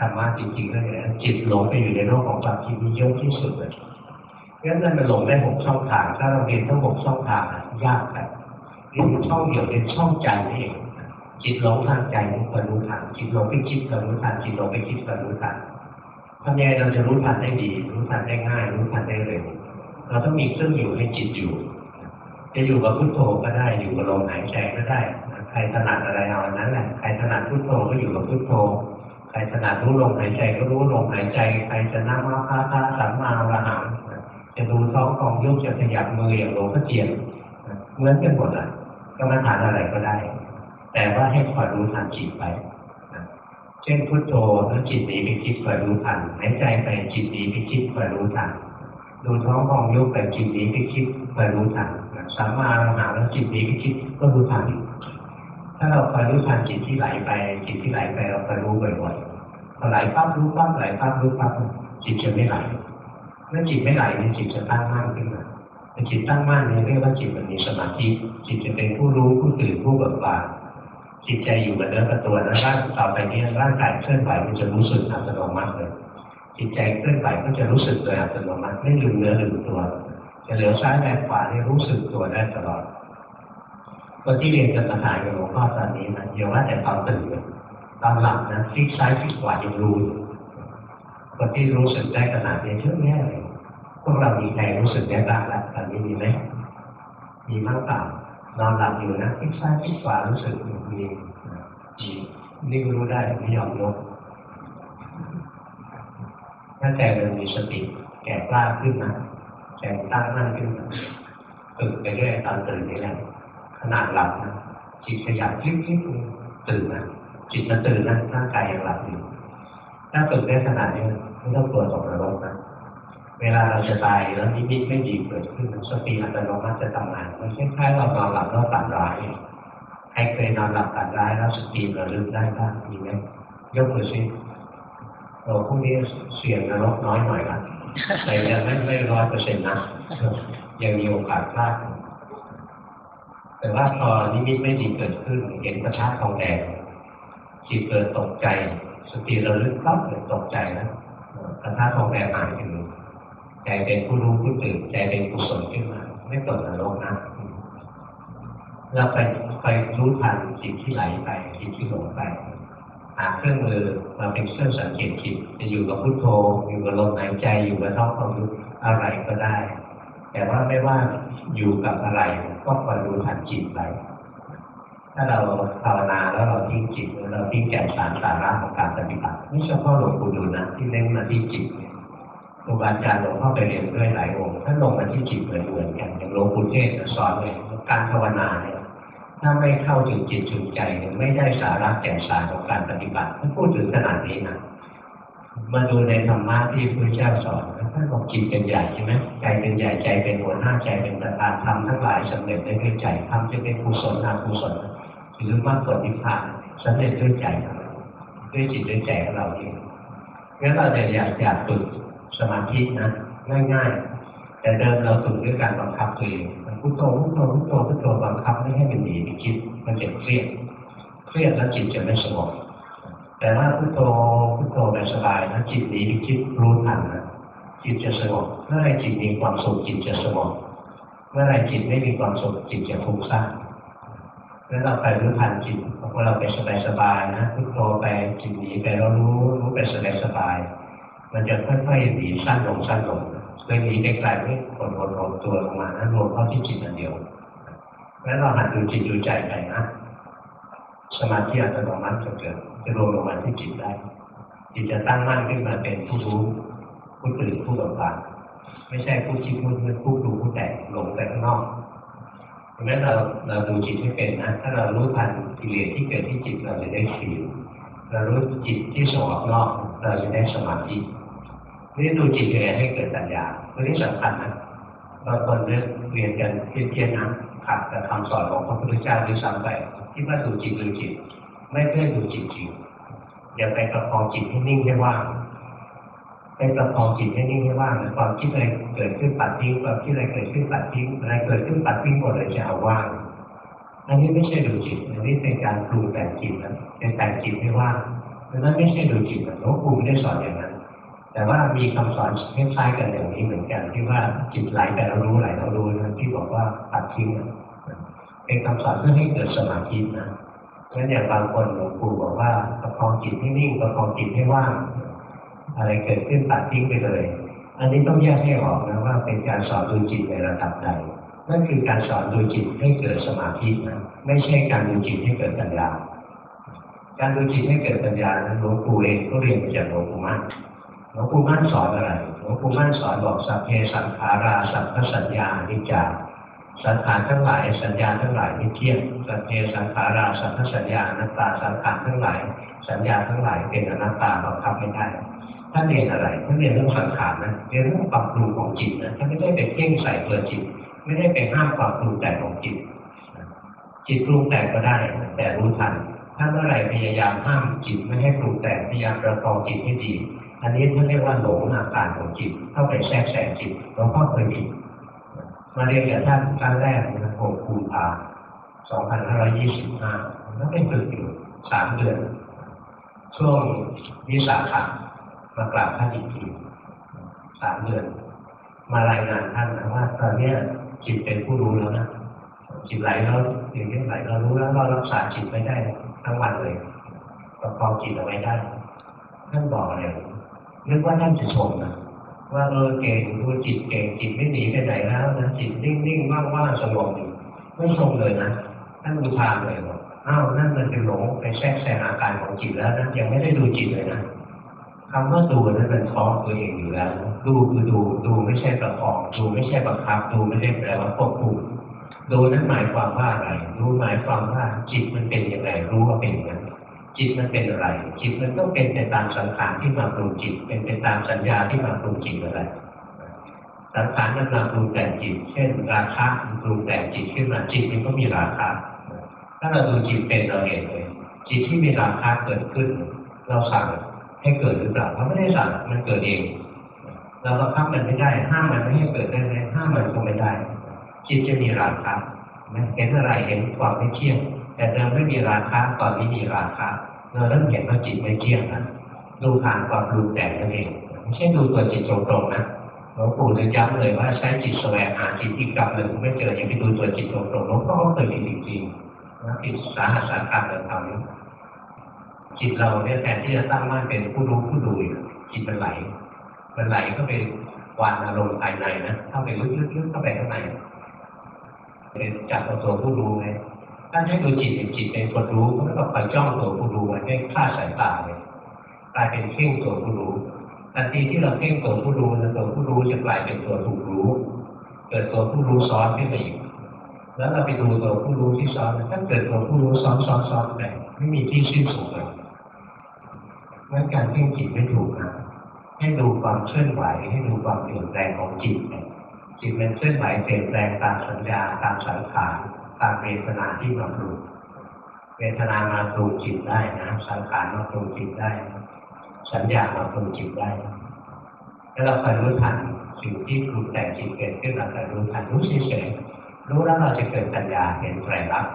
ธรรมะจริงๆก็คือจิตหลงไปอยู่ในโลกของความคิดนี้เยอะที่สุดเลยงั้นมันหลงได้หกช่องทาง ถ้าเราเรียนทั้งหกช่องทางยากแต่เรียนช่องเดียวเรียนช่องใจนี่เอง จิตหลงทางใจนี่ก็รู้ทันจิตหลงไปคิดก็รู้ทันจิตหลงไปคิดก็รู้ทันทำยังไงเราจะรู้ทันได้ดีรู้ทันได้ง่าย รู้ทันได้เร็วเราต้องมีเครื่องอยู่ให้จิตอยู่ จะอยู่กับพุทโธก็ได้อยู่กับลมหายใจก็ได้ใครถนัดอะไรเอาอันนั้นแหละใครถนัดพุทโธก็อยู่กับพุทโธใครถนัดรู้ลมหายใจก็รู้ลมหายใจใครจะนั่งมาพาพาสัมมาระหังจะดูท้องของยุบจะขยับมืออย่างหลวงพ่อเจียนเหมือนกันหมดอะก็มาทานอะไรก็ได้ แต่ว่าให้คอยรู้ทันจิตไปเช่นพุทโธแล้วจิตหนีไปคิดคอยรู้ทันหายใจไปจิตหนีไปคิดคอยรู้ทันดูท้องของยุบไปจิตหนีไปคิดคอยรู้ทันสัมาระหังแล้วจิตหนีไปคิดก็รู้ทันถ้าเราคอยรู้ทันจิตที่ไหลไปจิตที่ไหลไปเราคอยรู้บ่อยๆพอไหลปั๊บรู้ปั๊บไหลปั๊บรู้ปั๊บจิตจะไม่ไหลเมื่อจิตไม่ไหลเนี่ยจิตจะตั้งมั่นขึ้นมาแต่จิตตั้งมั่นเนี่ยเรียกว่าจิตมันมีสมาธิจิตจะเป็นผู้รู้ผู้ตื่นผู้เบิกบาน จิตใจอยู่กับเนื้อกับตัวแล้วร่างต่อไปนี้ร่างกายเคลื่อนไหวมันจะรู้สึกอัตโนมัติเลยจิตใจเคลื่อนไหวก็จะรู้สึกโดยอัตโนมัติไม่ลืมเนื้อลืมตัวจะเหลียวซ้ายแลขวานี่รู้สึกตัวได้ตลอดคนที่เรียนกรรมฐานกับหลวงพ่อตอนนี้นะอย่าว่าแต่ตอนตื่นตอนหลับนะฟิกซ้ายฟิกขวายังรู้อยู่คนที่รู้สึกได้ขนาดนี้เยอะแยะเลยพวกเรามีใครรู้สึกได้บ้างแล้วตอนนี้มีไหมมีมากเปล่า นอนหลับอยู่นะฟิกซ้ายฟิกขวารู้สึกมีมีนี่รู้ได้ไม่ยอมยกถ้าใจเรามีสติแก่กล้าขึ้นนะใจตั้งมั่นขึ้นนะฝึกไปเรื่อยตอนตื่นนี่แหละขนาดหลับนะจิตขยับคลิกคลิกตื่นนะจิตมันตื่นนะร่างกายยังหลับอยู่ถ้าฝึกได้ขนาดนี้ไม่ต้องกลัวตกนรกนะ เวลาเราจะตายแล้วนิมิตไม่ดีเกิดขึ้นสติอัตโนมัติจะทำงานมันคล้ายๆเรานอนหลับแล้วตัดร้ายใครเคยนอนหลับตัดร้ายแล้วสติระลึกได้บ้างมีไหมยกมือซิโอ้พวกนี้เสี่ยงนรกน้อยหน่อยละแต่ยังไม่ไม่ร้อยเปอร์เซ็นต์นะยังมีโอกาสพลาดแต่ว่าพอนิมิตไม่ดีเกิดขึ้น เห็นประทัดทองแดงจิตเกิดตกใจ สติระลึกปั๊บเกิดตกใจแล้วประทัดทองแดงหายไปเลย ใจเป็นผู้รู้ผู้ตื่นใจเป็นกุศลขึ้นมา ไม่ตกนรกนะเราไปไปรู้ทันจิตที่ไหลไปจิตที่หลงไปหาเครื่องมือมาเป็นเครื่องสังเกตจิตจะอยู่กับพุทโธอยู่กับลมหายใจอยู่กับท้องความรู้อะไรก็ได้ แต่ว่าไม่ว่าอยู่กับอะไรก็คอยรู้ทันจิตไปถ้าเราภาวนาแล้วเราทิ้งจิตเราทิ้งแก่นสารสาระของการปฏิบัติไม่เฉพาะหลวงปู่ดูลนะที่เน้นมาที่จิต ครูบาอาจารย์หลวงพ่อไปเรียนด้วยหลายองค์ท่านลงมาที่จิตเหมือนเหมือนกันอย่างหลวงปู่เทศสอนเลยการภาวนาเนี่ยถ้าไม่เข้าถึงจิตถึงใจเนี่ยไม่ได้สาระแก่นสารของการปฏิบัติท่านพูดถึงขนาดนี้นะมาดูในธรรมะที่พระเจ้าสอนท่านบอกจิตเป็นใหญ่ใช่ไหมใจเป็นใหญ่ใจเป็นหัวหน้าใจเป็นประธานทำทั้งหลายสำเร็จได้ด้วยใจทำจะเป็นกุศลอกุศลหรือมากกว่านิพพานสำเร็จด้วยใจด้วยจิตด้วยใจของเราเองงั้นเราจะอยากอยากฝึก สมาธินะง่ายๆ แต่เดิมเราฝึกด้วยการบังคับตัวเองพุทโธพุทโธพุทโธพุทโธบังคับไม่ให้มันหนีไปคิด มันจะเครียดเครียดแล้วจิตจะไม่สงบแต่ถ้าพุทโธพุทโธไปสบายนะจิตหนีไปคิดรู้ทันนะจิตจะสงบเมื่อไรจิตมีความสุขจิตจะสงบเมื่อไรจิตไม่มีความสุขจิตจะฟุ้งซ่านแล้วเราไปรู้ทันจิตพอเราไปสบายสบายนะพุทโธไปจิตหนีไปเรารู้รู้ไปสบายสบาย มันจะค่อยๆหนีสั้นลงสั้นลงเลยหนีไกลๆไม่กดๆดตัวลงมานะรวมเข้าที่จิตอันเดียวแล้วเราหัดดูจิตดูใจไปนะสมาธิอัตโนมัติจะเกิดจะรวมลงมาที่จิตได้จิตจะตั้งมั่นขึ้นมาเป็นผู้รู้ผู้ตื่นผู้เบิกบานไม่ใช่ผู้คิดผู้นึกผู้ดูผู้แต่หลงไปข้างนอกเพราะฉะนั้นเราเราดูจิตให้เป็นนะถ้าเรารู้ทันกิเลสที่เกิดที่จิตเราจะได้สี เรารู้จิตที่ส่งออกนอก เราจะได้สมาธินี่ดูจิตยังไงให้เกิดปัญญาตัวนี้สำคัญนะบางคนเรียนเรียนกันเพี้ยนๆนะขัดกับคำสอนของพระพุทธเจ้าด้วยซ้ำไปที่ว่าดูจิตดูจิต ไม่เพื่อดูจิตจริงอย่าไปประคองจิตให้นิ่งให้ว่างไปประคองจิตให้นิ่งให้ว่างความคิดอะไรเกิดขึ้นปัดทิ้งความคิดอะไรเกิดขึ้นปัดทิ้งอะไรเกิดขึ้นปัดทิ้งหมดเลยจะเอาว่าง อันนี้ไม่ใช่ดูจิต อันนี้เป็นการปรุงแต่งจิตนะเป็นแต่งจิตให้ว่างดังนั้นไม่ใช่ดูจิตหลวงปู่ไม่ได้สอนอย่างนั้น แต่ว่ามีคำสอนคล้ายๆกันอย่างนี้เหมือนกันที่ว่าจิตไหลแต่เรารู้ไหลเรารู้นะที่บอกว่าตัดทิ้งเป็นคำสอนเพื่อให้เกิดสมาธินะงั้นอย่างบางคนหลวงปู่บอกว่าประคองจิตให้นิ่งประคองจิตให้ว่างอะไรเกิดขึ้นตัดทิ้งไปเลย อันนี้ต้องแยกให้ออกนะว่าเป็นการสอนดูจิตในระดับใด นั่นคือการสอนดูจิตให้เกิดสมาธินะไม่ใช่การดูจิตให้เกิดปัญญา การดูจิตให้เกิดปัญญาหลวงปู่เองก็เรียนมาจากหลวงปู่มั่นหลวงปู่มั่นสอนอะไรหลวงปู่มั่นสอนบอกสัพเพสังขาราสัพพสัญญานิจจาสังขารทั้งหลาย สัญญาทั้งหลายไม่เที่ยงสัพเพสังขาราสัพพสัญญานัตตาสังขารทั้งหลาย สัญญาทั้งหลายเป็นอนัตตาบังคับไม่ได้ท่านเรียนอะไรท่านเรียนเรื่องสังขารนะเรียนเรื่องปรับปรุงของจิตนะท่านไม่ได้ไปเพ่งใส่ตัวจิต ไม่ได้ไปห้ามความปรุงแต่งของจิต จิตปรุงแต่งก็ได้ แต่รู้ทัน ถ้าเมื่อไหร่พยายามห้ามจิตไม่ให้ปรุงแต่งพยายามประคองจิตให้ดี อันนี้ท่านเรียกว่าหลงอาการของจิต เข้าไปแทรกแซงจิตหลวงพ่อเคยผิดมาเรียนกับท่านครั้งแรกนะหกกุมภาสองพันห้าร้อยยี่สิบห้าแล้วไปฝึกอยู่สามเดือนช่วงวิสาขะมากราบท่านอีกทีสามเดือน มารายงานท่านนะว่าตอนนี้ จิตเป็นผู้รู้แล้วนะจิตไหลแล้วอย่างนี้ไหลเรารู้แล้วเรารักษาจิตไม่ได้ทั้งวันเลยประคองจิตเอาไว้ได้ท่านบอกเลยนึกว่าท่านจะชมนะว่าเออเก่งดูจิตเก่งจิตไม่หนีไปไหนแล้วนะจิตนิ่งๆว่างๆสงบอยู่ไม่ชมเลยนะท่านอุทาเลยว่าอ้าวนั่นมันเป็นหลงไปแทรกแซงอาการของจิตแล้วนะยังไม่ได้ดูจิตเลยนะ คำว่าดูนั้นเป็นท้อตัวเองอยู่แล้ว ดูคือดู ดูไม่ใช่ประกอบดูไม่ใช่บังคับ ดูไม่ได้แปลว่าควบคุมดูนั้นหมายความว่าอะไร รู้หมายความว่าจิตมันเป็นอย่างไรรู้ว่าเป็นอย่างนั้น จิตมันเป็นอะไร จิตมันต้องเป็นไปตามสังขารที่มาปรุงจิต เป็นไปตามสัญญาที่มาปรุงจิตอะไรสังขารมันมาปรุงแต่งจิต เช่น ราคะปรุงแต่งจิตขึ้นมา จิตมันก็มีราคะ ถ้าเราดูจิตเป็นเราเห็นเลย จิตที่มีราคะเกิดขึ้น เราสั่ง ให้เกิดหรือเปล่าเราไม่ได้สั่งมันเกิดเองเราบังคับมันไม่ได้ ห้ามมันไม่ให้เกิดได้ไหมห้ามมันก็ไม่ได้จิตจะมีราคะเห็นอะไรเห็นความไม่เที่ยง แต่เดิมไม่มีราคาตอนนี้มีราคาเราเริ่มเห็นว่าจิตไม่เที่ยงนะดูผ่านความดูแต่นั่นเองไม่ใช่ดูตัวจิตตรงๆนะหลวงปู่จะย้ำเลยว่าใช้จิตแสวงหาจิตที่กลับหนึ่งไม่เจออยังไปดูตัวจิตตรงๆหลวงพ่อก็เคยผิดจริงๆนะผิดสาหัสสาการเลยทำนี้ จิตเราเนี่ยแทนที่จะตั้งมั่นเป็นผู้รู้ผู้ดูจิตมันไหล มันไหลก็ไปวานอารมณ์ภายในนะเข้าไปลึกๆเข้าไปข้างในเป็นจับตัวผู้รู้ไงถ้าให้ดูจิตเป็นจิตเป็นคนรู้ก็ต้องคอยจ้องตัวผู้รู้ไว้ให้ฆ่าสายตาเลยกลายเป็นเพ่งตัวผู้รู้ทันทีที่เราเพ่งตัวผู้รู้แล้วตัวผู้รู้จะกลายเป็นตัวถูกรู้ เกิดตัวผู้รู้ซ้อนขึ้นมาอีกแล้วเราไปดูตัวผู้รู้ที่ซ้อนถ้าเกิดตัวผู้รู้ซ้อนซ้อนซ้อนไปไม่มีที่สิ้นสุดเลย งั้นการเพ่งจิตไม่ถูกนะให้ดูความเคลื่อนไหวให้ดูความเปลี่ยนแปลงของจิตจิตมันเคลื่อนไหวเปลี่ยนแปลงตามสัญญาตามสังขารตามเวทนาที่มาปรุงเวทนามาปรุงจิตได้นะสังขารมาปรุงจิตได้ สัญญามาปรุงจิตได้แล้วเราคอยรู้ทันสิ่งที่ปรุงแต่งจิตเกิดขึ้นเราคอยรู้ทันรู้เฉยๆรู้แล้วเราจะเกิดปัญญาเห็นไตรลักษณ์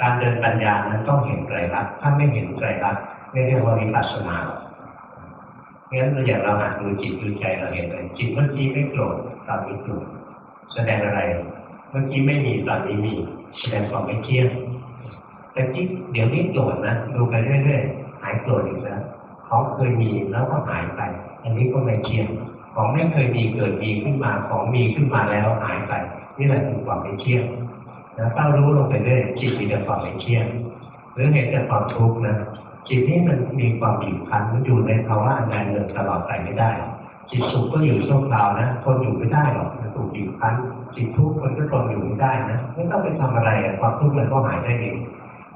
การเดินปัญญานั้นต้องเห็นไตรลักษณ์ถ้าไม่เห็นไตรลักษณ์ ไม่เรียกว่าวิปัสสนางั้นเราอย่างเราหัดดูจิตดูใจเราเห็นเลยจิตเมื่อกี้ไม่โกรธตอนนี้โกรธแสดงอะไร เมื่อกี้ไม่มีตอนนี้มี แสดงความไม่เที่ยงแต่ที่เดี๋ยวนี้โกรธนะดูไปเรื่อยๆหายโกรธอีกแล้วของเคยมีแล้วก็หายไป อันนี้ก็ไม่เที่ยงของไม่เคยมีเกิดมีขึ้นมาของมีขึ้นมาแล้วหายไปนี่แหละคือความไม่เที่ยงแล้วเฝ้ารู้ลงไปเรื่อยจิตมีแต่ความไม่เที่ยงหรือเห็นแต่ความทุกข์นะ จิตนี่มันมีความบีบคั้นมันอยู่ในภาวะอันใดเดินตลอดไปไม่ได้ จิตสุขก็อยู่ชั่วคราวนะทนอยู่ไม่ได้หรอกมันถูกบีบคั้น จิตทุกข์คนก็ทนอยู่ไม่ได้นะไม่ต้องไปทำอะไรความทุกข์มันก็หายได้เอง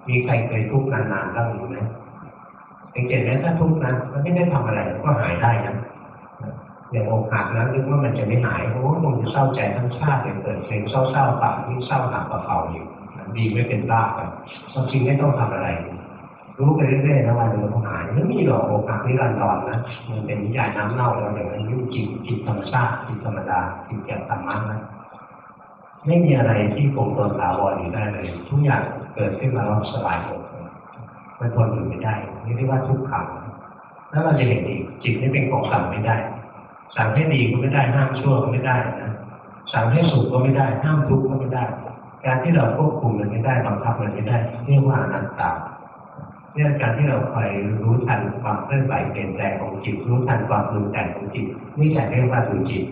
มีใครเคยทุกข์นานๆบ้างไหมสังเกตไหมถ้าทุกข์นะมันไม่ได้ทำอะไรก็หายได้นะอย่างอกหักนะนึกว่ามันจะไม่หายโอ้คงจะเศร้าใจทั้งชาติเลยเกิดเพลงเศร้าๆฝังที่เศร้าหนักกว่าเก่าอยู่ดีไม่เป็นบ้าไปความจริงไม่ต้องทำอะไร รู้ไปเรื่อยๆนะวันหนึ่งมันหายไม่มีหรอกโอกาสนิรันดรนนะมันเป็นนิยายน้ำเน่าแล้วอย่างนั้นยุ่งจิตจิตธรรมชาติจิตธรรมดาจิตแก่ธรรมะนะไม่มีอะไรที่คงตนถาวรอยู่ได้เลย ทุกอย่างเกิดขึ้นมาแล้วสบายหมดมันทนอยู่ไม่ได้นี่เรียกว่าทุกขังแล้วเราจะเห็นอีกจิตนี่เป็นของสั่งไม่ได้ สั่งให้ดีก็ไม่ได้ห้ามชั่วก็ไม่ได้นะสั่งให้สุขก็ไม่ได้ห้ามทุกข์ก็ไม่ได้ การที่เราควบคุมมันไม่ได้บังคับมันไม่ได้เรียกว่าอนัตตา เนี่ยการที่เราคอยรู้ทันความเคลื่อนไหวเปลี่ยนแปลงของจิต รู้ทันความปรุงแต่งของจิตนี่จะเรียกว่าดูจิต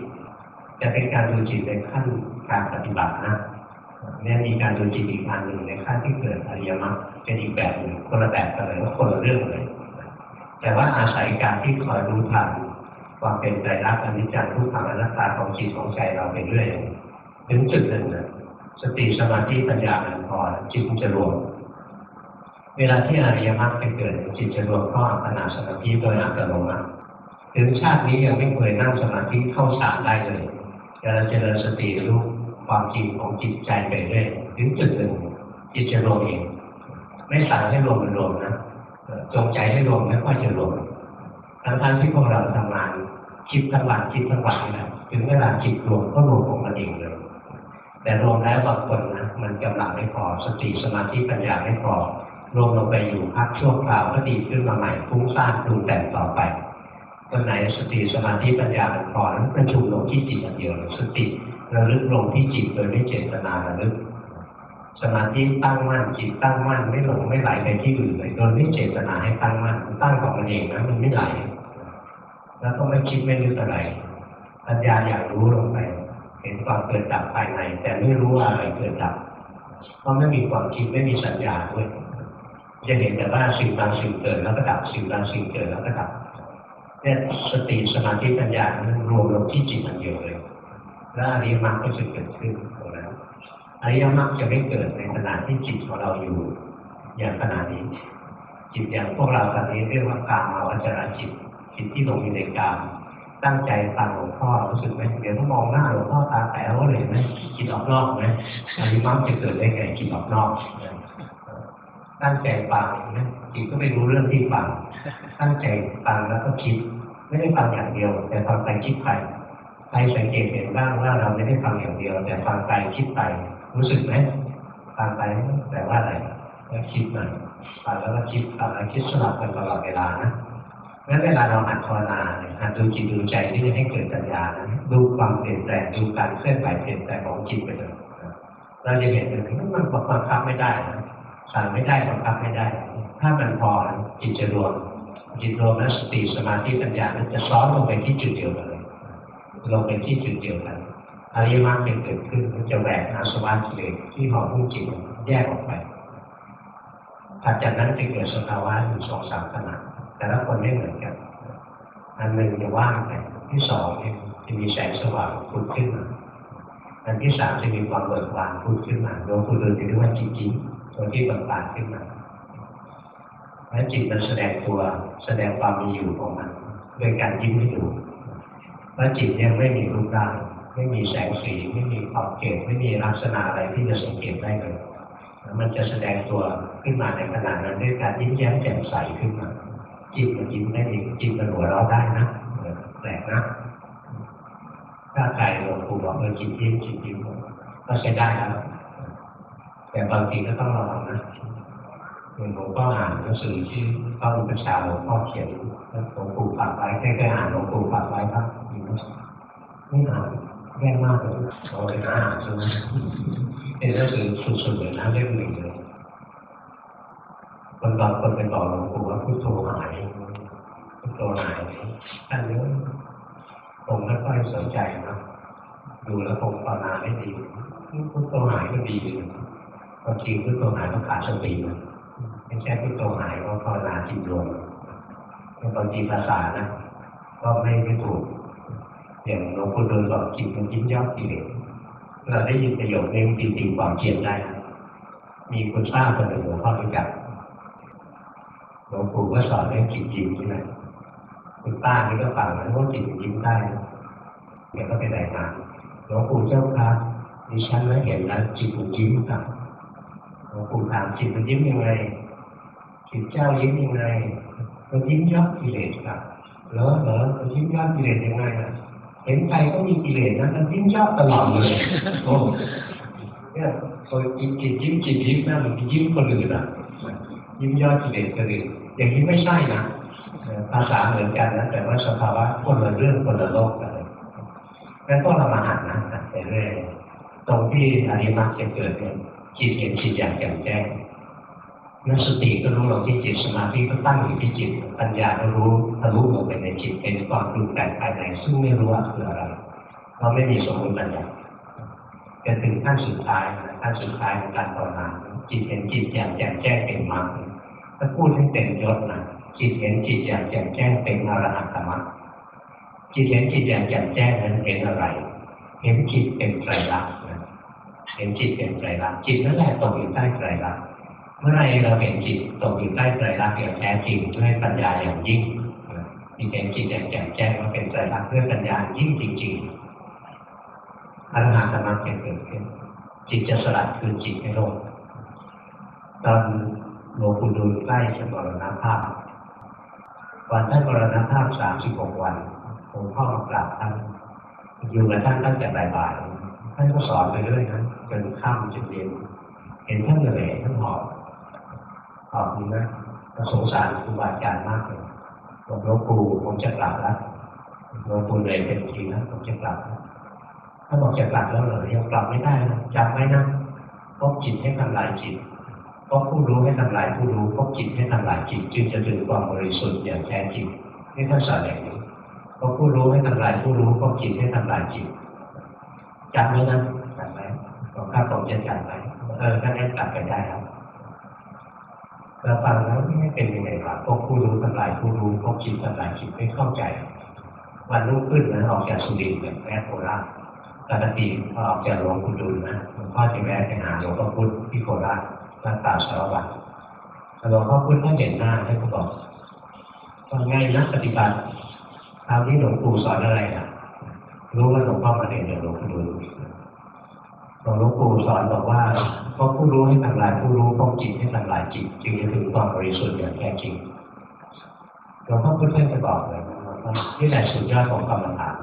จะเป็นการดูจิตในขั้นการปฏิบัตินะเนี่ยมีการดูจิตอีกอันหนึ่งในขั้นที่เกิดอริยมรรคเป็นอีกแบบหนึ่งคนละแบบกันเลยว่าคนละเรื่องเลย แต่ว่าอาศัยการที่คอยรู้ทันความเป็นใจรักอนิจจังทุกขังอนัตตาของจิตของใจเราไปเรื่อยถึงจุดหนึ่งนะสติสมาธิปัญญามันพอจิตมันจะรวม เวลาที่อริยมรรคเกิดจิตจะรวมเข้าอัปปนาสมาธิโดยอัตโนมัติถึงชาตินี้ยังไม่เคยนั่งสมาธิเข้าฌานได้เลยจะเจริญสติรู้ความจริงของจิตใจไปเรื่อยถึงจุดหนึ่งจิตจะรวมเองไม่สั่งให้รวมมันรวมนะจงใจให้รวมไม่ค่อยจะรวมทั้งทั้งที่พวกเราทำงานคิดทั้งวันคิดทั้งวันนะถึงเวลาจิตรวมก็รวมของมันเองเลย แต่รวมแล้วบางคนนะมันกำลังไม่พอสติสมาธิปัญญาไม่พอ รวมลงไปอยู่พักชั่วคราวก็ดีขึ้นมาใหม่ฟุ้งซ่านปรุงแต่งต่อไปคนไหนสติสมาธิปัญญามันพอนั้นประชุมลงที่จิตอย่างเดียวสติระลึกลงที่จิตโดยไม่เจตนาระลึก สมาธิตั้งมั่นจิตตั้งมั่นไม่หลงไม่ไหลไปที่อื่นเลยโดยไม่เจตนาให้ตั้งมั่นตั้งของมันเองนะมันไม่ไหลแล้วก็ไม่คิดไม่นึกอะไร ปัญญาอยากรู้ลงไป เห็นความเกิดดับภายใน แต่ไม่รู้ว่าอะไรเกิดดับเพราะไม่มีความคิดไม่มีสัญญาด้วย จะเห็นแต่ว่าสิ่งบางสิ่งเกิดแล้วก็ดับสิ่งบางสิ่งเกิดแล้วก็ดับเนี่ยสติสมาธิปัญญามันรวมลงที่จิตอันเดียวเลยแล้วอริยมรรคก็จะเกิดขึ้นตรงนั้นอริยมรรคจะไม่เกิดในขณะที่จิตของเราอยู่ อย่างขณะนี้ จิตอย่างพวกเราตอนนี้เรียกว่ากามอาวจรจิต จิตที่ลงอยู่ในกามตั้งใจฟังหลวงพ่อรู้สึกไหมเดี๋ยวต้องมองหน้าหลวงพ่อตาแป๋วเลยไหมจิตออกนอกไหมอริยมรรคจะเกิดได้ไงจิตออกนอก ตั้งใจฟังนะจิตก็ไม่รู้เรื่องที่ฟังตั้งใจฟังแล้วก็คิด ไม่ได้ฟังอย่างเดียว แต่ฟังไปคิดไปใครสังเกตเห็นบ้างว่าเราไม่ได้ฟังอย่างเดียว แต่ฟังไปคิดไป รู้สึกไหมฟังไปแต่ว่าอะไรแล้วคิดหน่อยฟังแล้วก็คิดฟังแล้วคิดสลับกันตลอดเวลานะงั้นเวลาเราหัดภาวนาเนี่ยหัดดูจิตดูใจที่จะให้เกิดปัญญานะดูความเปลี่ยนแปลงดูการเคลื่อนไหวเปลี่ยนแปลงของจิตไปเลยเราจะเห็นเลยว่ามันบังคับไม่ได้นะ สั่งไม่ได้บังคับไม่ได้ ถ้ามันพอจิตจะรวม จิตรวมแล้วสติสมาธิปัญญานั้นจะซ้อนลงไปที่จุดเดียวกันเลยลงไปที่จุดเดียวกันอริยมรรคเกิดขึ้นมันจะแหวกอาสวะกิเลสที่ห่อหุ้มจิตแยกออกไปถัดจากนั้นจะเกิดสภาวะอยู่สองสามขนาดแต่ละคนไม่เหมือนกัน อันหนึ่งจะว่างไปที่สองจะมีแสงสว่างพุดขึ้นมาอันที่สามจะมีความเบิกบานพุดขึ้นมาโดยคุณเดินจะเรียกว่าจิตจิต ตัวที่เบิกบานขึ้นมาและจิตมันแสดงตัวแสดงความมีอยู่ของมันด้วยการยิ้มให้ดูว่าจิตเนี่ยไม่มีรูปร่างไม่มีแสงสีไม่มีขอบเขตไม่มีลักษณะอะไรที่จะสังเกตได้เลยมันจะแสดงตัวขึ้นมาในขณะนั้นด้วยการยิ้มแย้มแจ่มใสขึ้นมา จิตมันยิ้มได้ดีจิตมันหัวเราะได้นะแปลกนะถ้าใครหลวงปู่บอกเออจิตยิ้มจิตยิ้มก็ใช้ได้แล้ว แต่บางทีก็ต้องระวังนะหลวงปู่ก็อ่านหนังสือที่ข้าประชาหลวงพ่อเขียนหลวงปู่ฝากไว้แค่แค่อ่านหลวงปู่ฝากไว้ครับไม่อ่านแย่มากเลยเราไปอ่านใช่ไหมเป็นหนังสือสุดๆเลยนะเล่มหนึ่งเลยคนบางคนไปบอกหลวงปู่ว่าพุทโธหายพุทโธหายท่านนี้ผมไม่ค่อยสนใจนะดูแล้วคงภาวนาไม่ดีพุทโธหายก็ดี บางทีพุทโธหายก็ขาดสติมันไม่ใช่พุทโธหายก็ภาวนาจิตรวมบางทีภาษานะก็ไม่ไม่ถูกอย่างหลวงปู่ดูลบอกจิตมันยิ้มย่องกิเลสเราได้ยินประโยคนี้จริงๆความเขียนได้ มีคุณป้าคนหนึ่งหลวงพ่อรู้จักหลวงปู่ก็สอนเรื่องจิตยิ้มใช่ไหมคุณป้านี่ก็ฟังนะว่าจิตยิ้มได้เดี๋ยวก็ไปได้มานหลวงปู่เจ้าค่ะดิฉันแล้วเห็นแล้วจิตมันยิ้มครับ งปู่ถามจิตมันยิ้มยังไงจิตเจ้ายิ้มยังไงมันยิ้มย่อกิเลสครับเหรอเหรอมันยิ้มย่อกิเลสยังไงนะเห็นใครก็มีกิเลสนะมันยิ้มย่อตลอดเลยโอ้เนี่ยพอจิตจิตยิ้มจิตยิ้มนะมันยิ้มคนอื่นอะยิ้มย่อกิเลสคนอื่นอย่างนี้ไม่ใช่นะภาษาเหมือนกันนะแต่ว่าสภาวะคนละเรื่องคนละโลกกันเลยงั้นพวกเรามาหัดนะหัดไปเรื่อยตรงที่อริมักจะเกิดเนี่ย จิตเห็นจิตอย่างแจ่มแจ้งนักสติก็รู้ลงที่จิตสมาธิก็ตั้งอยู่ที่จิต ปัญญาก็รู้ทะลุลงไปในจิตเป็นความรุงแต่ภายในซึ่งไม่รู้ว่าคืออะไรเราไม่มีสมมติปัญญาจะถึงขั้นสุดท้ายขั้นสุดท้ายของการภาวนาจิตเห็นจิตอย่างแจ่มแจ้งเป็นมรรคถ้าพูดให้เต็มยศนะจิตเห็นจิตอย่างแจ่มแจ้งเป็นอรหัตตมรรคจิตเห็นจิตอย่างแจ่มแจ้งนั้นเห็นอะไร เห็นจิตเป็นไตรลักษณ์ เห็นจิตเป็นไตรลักษณ์จิตนั่นแหละตกอยู่ใต้ไตรลักษณ์เมื่อไรเราเห็นจิตตกอยู่ใต้ไตรลักษณ์อย่างแท้จริงด้วยปัญญาอย่างยิ่งจิเห็นจิตอย่างแจ่มแจ้งว่าเป็นไตรลักษณ์ด้วยปัญญายิ่งจริงๆอรหัตตมรรคเกิดขึ้นจิตจะสลัดคือจิตให้โลกตอนหลวงปู่ดูลใกล้จะมรณภาพ วันท่านมรณภาพสามสิบหกวันหลวงพ่อมากราบท่านอยู่กับท่านตั้งแต่บ่ายๆ ท่านก็สอนไปเรื่อยนะจนค่ำจนเย็นเห็นท่านเหนื่อยท่านหอบหอบดีนะก็สงสารครูบาอาจารย์มากเลยบอกหลวงปู่ผมจะกลับแล้วหลวงปู่เหนื่อยเป็นทีนะผมจะกลับถ้าบอกจะกลับแล้วเหรอยังกลับไม่ได้นะจำไว้นะพบจิตให้ทำลายจิตพบผู้รู้ให้ทำลายผู้รู้พบจิตให้ทำลายจิต จึงจะถึงความบริสุทธิ์อย่างแท้จริงนี่ท่านสอนอย่างนี้พบผู้รู้ให้ทำลายผู้รู้พบจิตให้ทำลายจิต จำไว้นะจำไว้ผมข้าผมจะจำไว้เออถ้าได้กลับไปได้ครับเราฟังแล้วไม่เป็นยังไงวะพบผู้รู้ทำลายผู้รู้พบจิตทำลายจิตไม่เข้าใจ วันรุ่งขึ้นนะออกจากสุรินทร์แบบแม่โคราชปกติพอออกจากหลวงปู่ดูลนะหลวงพ่อจะแวะไปหาหลวงพ่อพุธที่โคราชรักษาสารวัตรหลวงพ่อพุธท่านเห็นหน้าท่านก็บอกว่าไงนักปฏิบัติคราวนี้หลวงปู่สอนอะไรนะ รู้ว่าหลวงพ่อมาเรียนจากหลวงปู่ดูลหลวงปู่สอนบอกว่าเพราะผู้รู้ให้ทำลายผู้รู้เพราะจิตให้ทำลายจิต จึงจะถึงความบริสุทธิ์อย่างแท้จริงหลวงพ่อพุธท่านจะบอกเลยว่านี่แหละสุดยอดของกรรมฐาน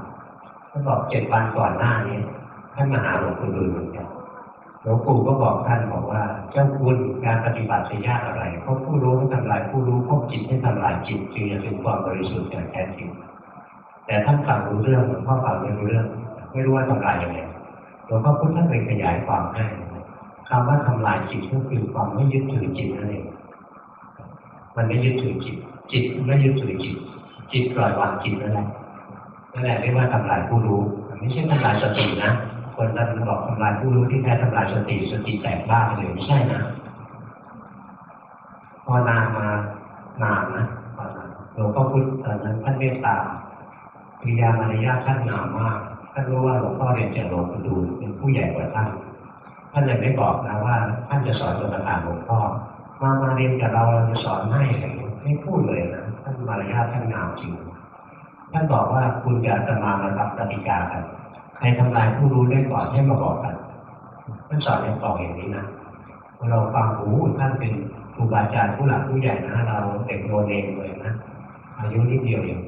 ท่านบอกเจ็ดวันก่อนหน้านี้ท่านมาหาหลวงปู่ดูลเหมือนกันหลวงปู่ก็บอกท่านบอกว่า เจ้าคุณการปฏิบัติจะยากอะไรเพราะผู้รู้ให้ทำลายผู้รู้เพราะจิตให้ทำลายจิตจึงจะถึงความบริสุทธิ์อย่างแท้จริง แต่ท่านฟังรู้เรื่องหลวงพ่อฟังไม่รู้เรื่อง ไม่รู้ว่าทำลายยังไงหลวงพ่อพุทธท่านเลยขยายความให้คำว่าทำลายจิตก็คือความไม่ยึดถือจิตนั่นเองมันไม่ยึดถือจิต จิตไม่ยึดถือจิต จิตปล่อยวางจิตนั่นแหละนั่นแหละเรียกว่าทำลายผู้รู้ ไม่ใช่ทำลายสตินะ คนนั้นบอกทำลายผู้รู้ที่แท้ทำลายสติ สติแตกบ้าไปเลยไม่ใช่นะพอนานมานานนะหลวงพ่อพุทธตอนนั้นท่านเมตตา ปิยามารยาท่านงามมากท่านรู้ว่าหลวงพ่อเรียนจากหลวงปู่ดูลเป็นผู้ใหญ่กว่าท่านท่านเลยไม่บอกนะว่า ท่านจะสอนกรรมฐานหลวงพ่อมามาเรียนกับเราเราจะสอนให้ไม่พูดเลยนะท่านมารยาท่านงามจริงท่านบอกว่าคุณจะจะมามารับปฏิกากันใครทำลายผู้รู้ได้ก่อนให้มาบอกกันท่านสอนอย่างต่ออย่างนี้นะเราฟังหูท่านเป็นครูบาอาจารย์ผู้หลักผู้ใหญ่นะเราเด็กโนเองเลยนะอายุนิดเดียวเอง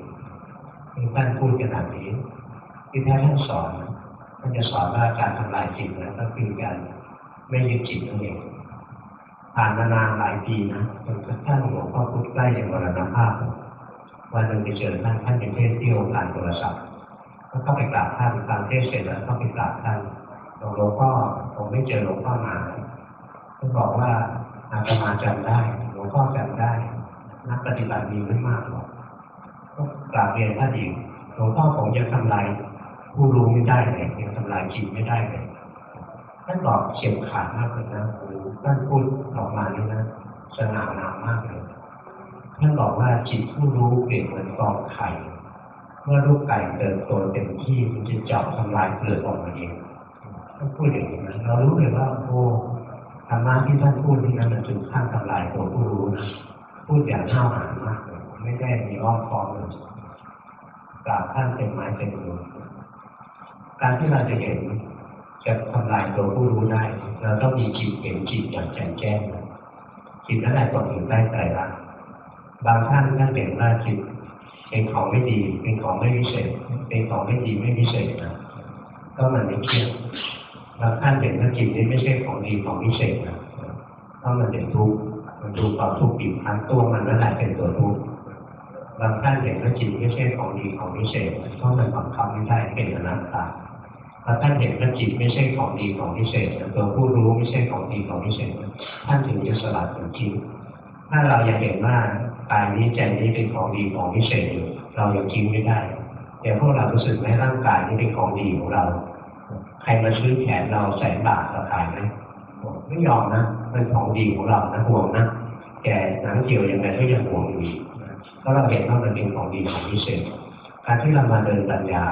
ท่านพูดขนาดนี้ที่แท้ท่านสอนท่านจะสอนว่าการทำลายจิตนะก็คือการไม่ยึดจิตนั่นเองผ่านมานานหลายปีนะจนกระทั่งหลวงพ่อพุทธใกล้จะมรณภาพวันหนึ่งไปเจอท่านท่านเป็นเทศเที่ยวผ่านโทรศัพท์ก็เข้าไปกราบท่านฟังเทศเสร็จแล้วก็ไปกราบท่านหลวงพ่อผมไม่เจอหลวงพ่อมาท่านบอกว่าอาตมาจำได้หลวงพ่อจำได้นักปฏิบัติมีไม่มากหรอก ก็กราบเรียนท่านอีกหลวงพ่อผมยังทำลายผู้รู้ไม่ได้เลยยังทำลายจิตไม่ได้เลยท่านบอกเฉียบขาดมากเลยนะโอ้ท่านพูดออกมานี่นะสง่างามมากเลยท่านบอกว่าจิตผู้รู้เปลี่ยนเหมือนกองไข่เมื่อลูกไก่เติบโตเต็มที่มันจะเจับทำลายเปลือกออกมาเองท่านพูดอย่างนี้นะเรารู้เลยว่าโอ้ธรรมะที่ท่านพูดที่นั้นมันถึงขั้นทำลายตัวผู้รู้นะพูดอย่างน่าหานมากเลย ไม่ได้มีอ้อมค้อมเลยกราบท่านเป็นไม้เป็นมือการที่เราจะเห็นจะทำลายตัวผู้รู้ได้เราต้องมีจิตเห็นจิตอย่างแจ่มแจ้งจิตนั่นแหละตัวถึงได้ใจรักบางท่านท่านเห็นว่าจิตเป็นของไม่ดี เป็นของไม่วิเศษ เป็นของไม่ดีไม่วิเศษนะก็มันไม่เที่ยงบางท่านเห็นว่าจิตนี้ไม่ใช่ของดีของวิเศษนะก็มันเป็นทุกข์มันดูความทุกข์บีบคั้นตัวมันนั่นแหละเป็นตัวทุกข์ บางท่านเห็นว่าจิตไม่ใช่ของดีของวิเศษเพราะมันบังคับไม่ได้เป็นอนัตตาถ้าท่านเห็นว่าจิตไม่ใช่ของดีของพิเศษตัวผู้รู้ไม่ใช่ของดีของพิเศษ ท่านถึงจะสลัดถึงจริงถ้าเราอยากเห็นว่ากายนี้ใจนี้เป็นของดีของพิเศษอยู่เรายังทิ้งไม่ได้แต่พวกเรารู้สึกไหมร่างกายนี้เป็นของดีของเรา ใครมาซื้อแขนเราใส่บาตรเราขายไหมไม่ยอมนะเป็นของดีของเรานะห่วงนะแกหนังเกี่ยวยังไงก็ยังห่วงอยู่ เพราเราเห็นว่ามันเป็นของดีของพิเศษการที่เรามาเดินปัญญา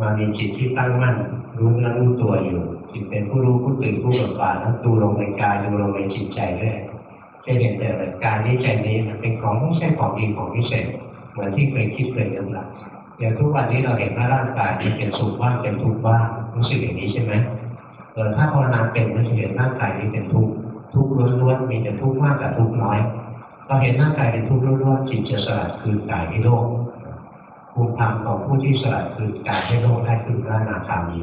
มามีจิตที่ตั้งมั่นรู้เนื้อรู้ตัวอยู่จิตเป็นผู้รู้ผู้ตื่นผู้เบิกบานทั้งดูลงในกายดูลงในจิตใจด้วยจะเห็นแต่กายนี้ใจนี้มันเป็นของไม่ใช่ของดีของพิเศษ เหมือนที่เคยคิดเคยนึกละอย่างทุกวันนี้เราเห็นว่าร่างกายนี้เป็นสุขบ้างเป็นทุกข์บ้างรู้สึกอย่างนี้ใช่ไหมเออถ้าภาวนาเป็นมันจะเห็นร่างกายนี้เป็นทุกข์ทุกข์ล้วนๆมีแต่ทุกข์มากกับทุกข์น้อย เราเห็นร่างกายเป็นทุกข์ล้วนๆจิตจะสลัดคืนกายให้โลกภูมิธรรมของผู้ที่สลัดคือการให้โลกได้คือพระนาคามี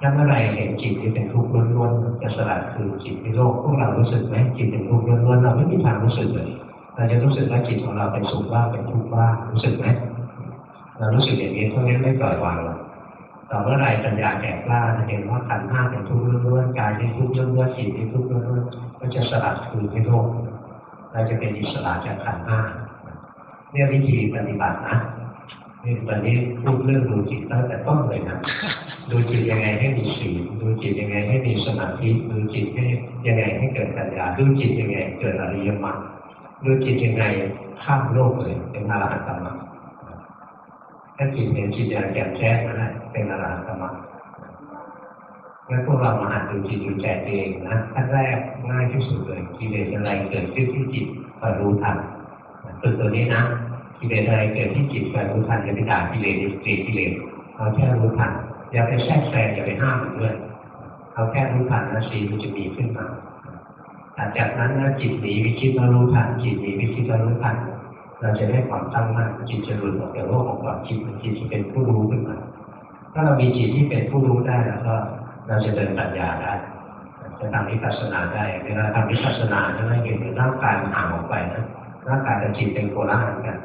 ถ้าเมื่อไรเห็นจิตที่เป็นทุกข์ล้วนๆจะสลัดคือจิตให้โลกพวกเรารู้สึกไหมจิตเป็นทุกข์ล้วนๆเราไม่มีทางรู้สึกเลยเราจะรู้สึกว่าจิตของเราเป็นสุขบ้างเป็นทุกข์บ้างรู้สึกไหมเรารู้สึกอย่างนี้เพราะงั้ไม่ปล่อยวางหรอกต่อเมื่อไรปัญญาแก่กล้าจะเห็นว่าขันห้าเป็นทุกข์ล้วนๆกายที่ทุกข์ล้วนๆจิตที่ทุกข์ล้วนๆก็จะสลัดคือให้โลก เราจะเป็นอิสระจากขันธ์ห้าเนี่ยวิธีปฏิบัตินะนี่ตอนนี้พูดเรื่องดูจิตตั้งแต่ต้นเลยนะดูจิตยังไงให้มีสีดูจิตยังไงให้มีสมาธิดูจิตให้ยังไงให้เกิดปัญญาดูจิตยังไงเกิดอริยมรรคดูจิตยังไงข้ามโลกเลยเป็นอรหันตมรรคถ้าจิตเห็นจิตอย่างแจ่มแจ้งนั่นแหละเป็นอรหันตมรรค งั้นพวกเรามาหัดดูจิตดูใจเองนะขั้นแรกง่ายที่สุดเลยกิเลสอะไรเกิดขึ้นที่จิตคอยรู้ทันฝึกตัวนี้นะกิเลสอะไรเกิดที่จิตไปรู้ทันอย่าไปด่ากิเลสเกลียดกิเลสเอาแค่รู้ทันอย่าไปแทรกแซงอย่าไปห้ามมันด้วยเอาแค่รู้ทันนะสีมันจะมีขึ้นมาหลังจากนั้นนะจิตหนีวิคิดเรารู้ทันจิตหนีวิคิดเรารู้ทันเราจะได้ความตั้งมั่นจิตจะหลุดออกจากโลกของความคิดจิตที่เป็นผู้รู้ขึ้นมาถ้าเรามีจิตที่เป็นผู้รู้ได้แล้วก็ เราจะเดินปัญญาได้จะทำวิปัสสนาได้เวลาทำวิปัสสนาจะไม่เห็นร่างกายมันห่างออกไปนะร่างกายกับจิตเป็นโคละหันกัน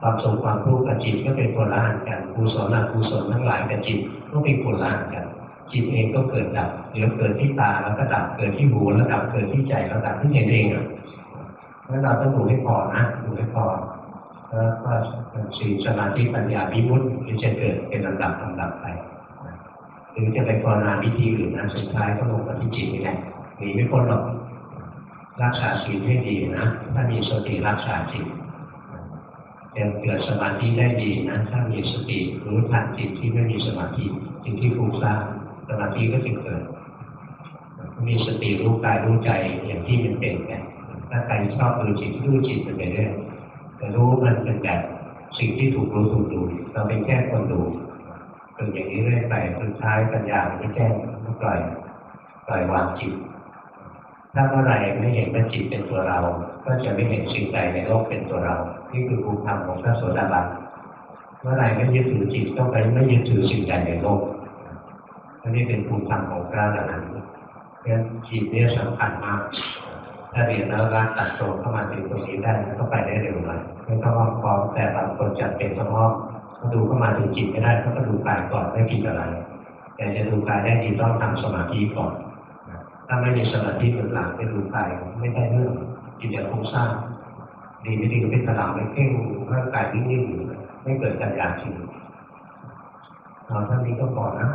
ความสุขความทุกข์กับจิตก็เป็นคนละอันกันกุศลอกุศลทั้งหลายกับจิตก็เป็นคนละอันกัน จิตเองก็เกิดดับเดี๋ยวเกิดที่ตาแล้วก็ดับเกิดที่หูแล้วดับเกิดที่ใจแล้วดับที่เห็นเองอะแล้วเราต้องดูให้พอนะดูให้พอแล้วก็สีสมาธิปัญญาวิมุตติจะเกิดเป็นลำดับลำดับไป หรือจะไปภาวนาวิธีอื่นนะสุดท้ายก็ลงมาที่จิตนี่แหละหนีไม่พ้นหรอกรักษาศีลให้ดีนะ ถ้ามีสติรักษาจิตจะเกิดสมาธิได้ดีนะถ้ามีสติรู้ทันจิตที่ไม่มีสมาธิจิตที่ฟุ้งซ่านสมาธิก็จะเกิด มีสติรู้กายรู้ใจอย่างที่มันเป็นกันถ้าใครชอบดูจิตดูจิตไปเรื่อยแต่รู้มันเป็นแบบสิ่งที่ถูกรู้ถูกดู เราเป็นแค่คนดู เป็นอย่างนี้เรื่อยไปสุดท้ายปัญญาไม่แจ้งไม่ปล่อยปล่อยวางจิต ถ้าเมื่อไรไม่เห็นว่าจิตเป็นตัวเรา ก็จะไม่เห็นสิ่งใดในโลกเป็นตัวเราที่คือภูมิธรรมของพระโสดาบันเมื่อไรไม่ยึดถือจิตก็ไปไม่ยึดถือสิ่งใดในโลกอันนี้เป็นภูมิธรรมของพระอรหันต์เพราะจิตเนี่ยสำคัญมากถ้าเรียนแล้วรักตัดตรงเข้ามาถึงตรงนี้ได้ก็ไปได้เร็วหน่อยไม่ต้องอ้อมค้อมแต่บางคนจัดเป็นต้องอ้อมเขา ดูเข้ามาถึงจิตไม่ได้เขาก็ดูกายก่อนไม่ผิดอะไร แต่จะดูกายได้ดีต้องทำสมาธิก่อนถ้าไม่มีสมาธิหลังไปดูกายไม่ได้เรื่องจิตจะฟุ้งซ่านดีไม่ดีก็เป็นตลาดไม่เพ่งร่างกายนิ่งๆอยู่ไม่เกิดปัญญาจริงเราท่านนี้ก็ก่อนนะ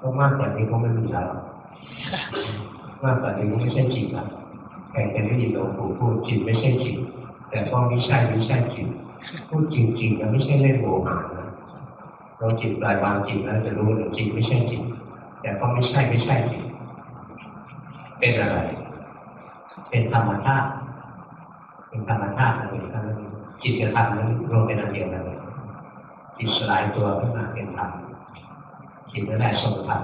ก็มากกว่านี้ก็ไม่มีแล้วมากกว่านี้ก็ไม่ใช่จิตละใครจะได้ยินหลวงปู่พูดจิตไม่ใช่จิตแต่ก็ไม่ใช่ไม่ใช่จิต พูดจริงๆแล้วไม่ใช่เล่นโมหะนะเราจิตปล่อยวางจิตแล้วจะรู้ว่าจิตไม่ใช่จิต แต่ก็ไม่ใช่ไม่ใช่จิตเป็นอะไร เป็นธรรมชาติเป็นธรรมชาติอะไรทั้งนั้นจิตกับธรรมนั้นรวมเป็นอันเดียวกันเลยจิตสลายตัวขึ้นมาเป็นธรรมจิตนั่นแหละทรงธรรม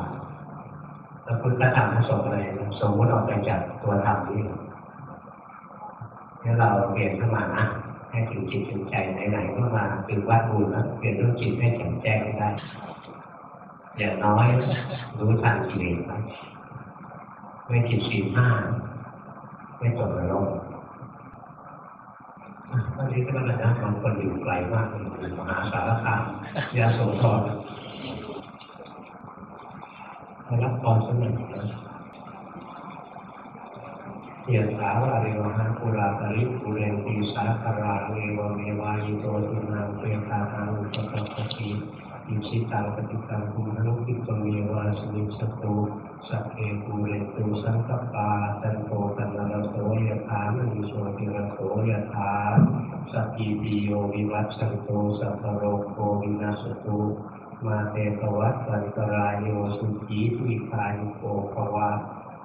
แล้วพุทธธรรมทรงอะไรสมมติออกไปจากตัวธรรมนี่ถ้เราเรียนเข้ามานะ ให้ถึงจิตถึงใจไหนๆก็มาถึงวัดบูญแล้วเรียนรื่องจิตให้แข็งแจ้งได้อย่างน้อยรู้ทันกิเลสไปไม่ผิดศีลห้าไม่ตกนรกตอนนี้ก็แล้วกันนะบางคนอยู่ไกลมากเลยมหาสารคามยาโสธรมารับพรสมัยนะเกี ยรติสาวะเรวหาปุราปริปุเรนตีสาคาราเอวเมวายิโตตุนาเปตานาอุปกปติอิชิตังปฏิตังคุมนุกิตเมวาสมิสตุสัพเพปูเรตุสังกปาจันโท ปัณณะระโส ยะถา มะณิโชติระโส ยะถาสัพพีติโยวิวัชชันตุ สัพพะโรโควินัสสะตุมาเต ภะวัตวันตะราโยสุขี ทีฆายุโก ภะวะ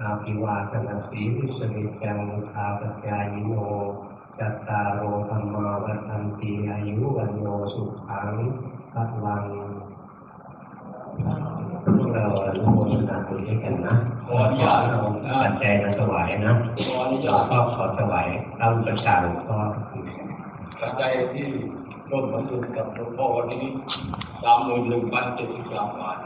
อะภิวาทะนะสีลิสสะ นิจจัง วุฑฒาปะจายิโนจัตตาโร ธัมมา วัฑฒันติอายุวัณโณ สุขังพะลังพวกเราอนุโมทนาบุญด้วยกันนะขออนุญาตเราปัจจัยมาถวายนะขออนุญาตพ่อขอถวายตั้งประชาหลวงพ่อปัจจัยที่ร่วมสมทบกับหลวงพ่อวันนี้สามหมื่นหนึ่งพันเจ็ดสิบสามบาท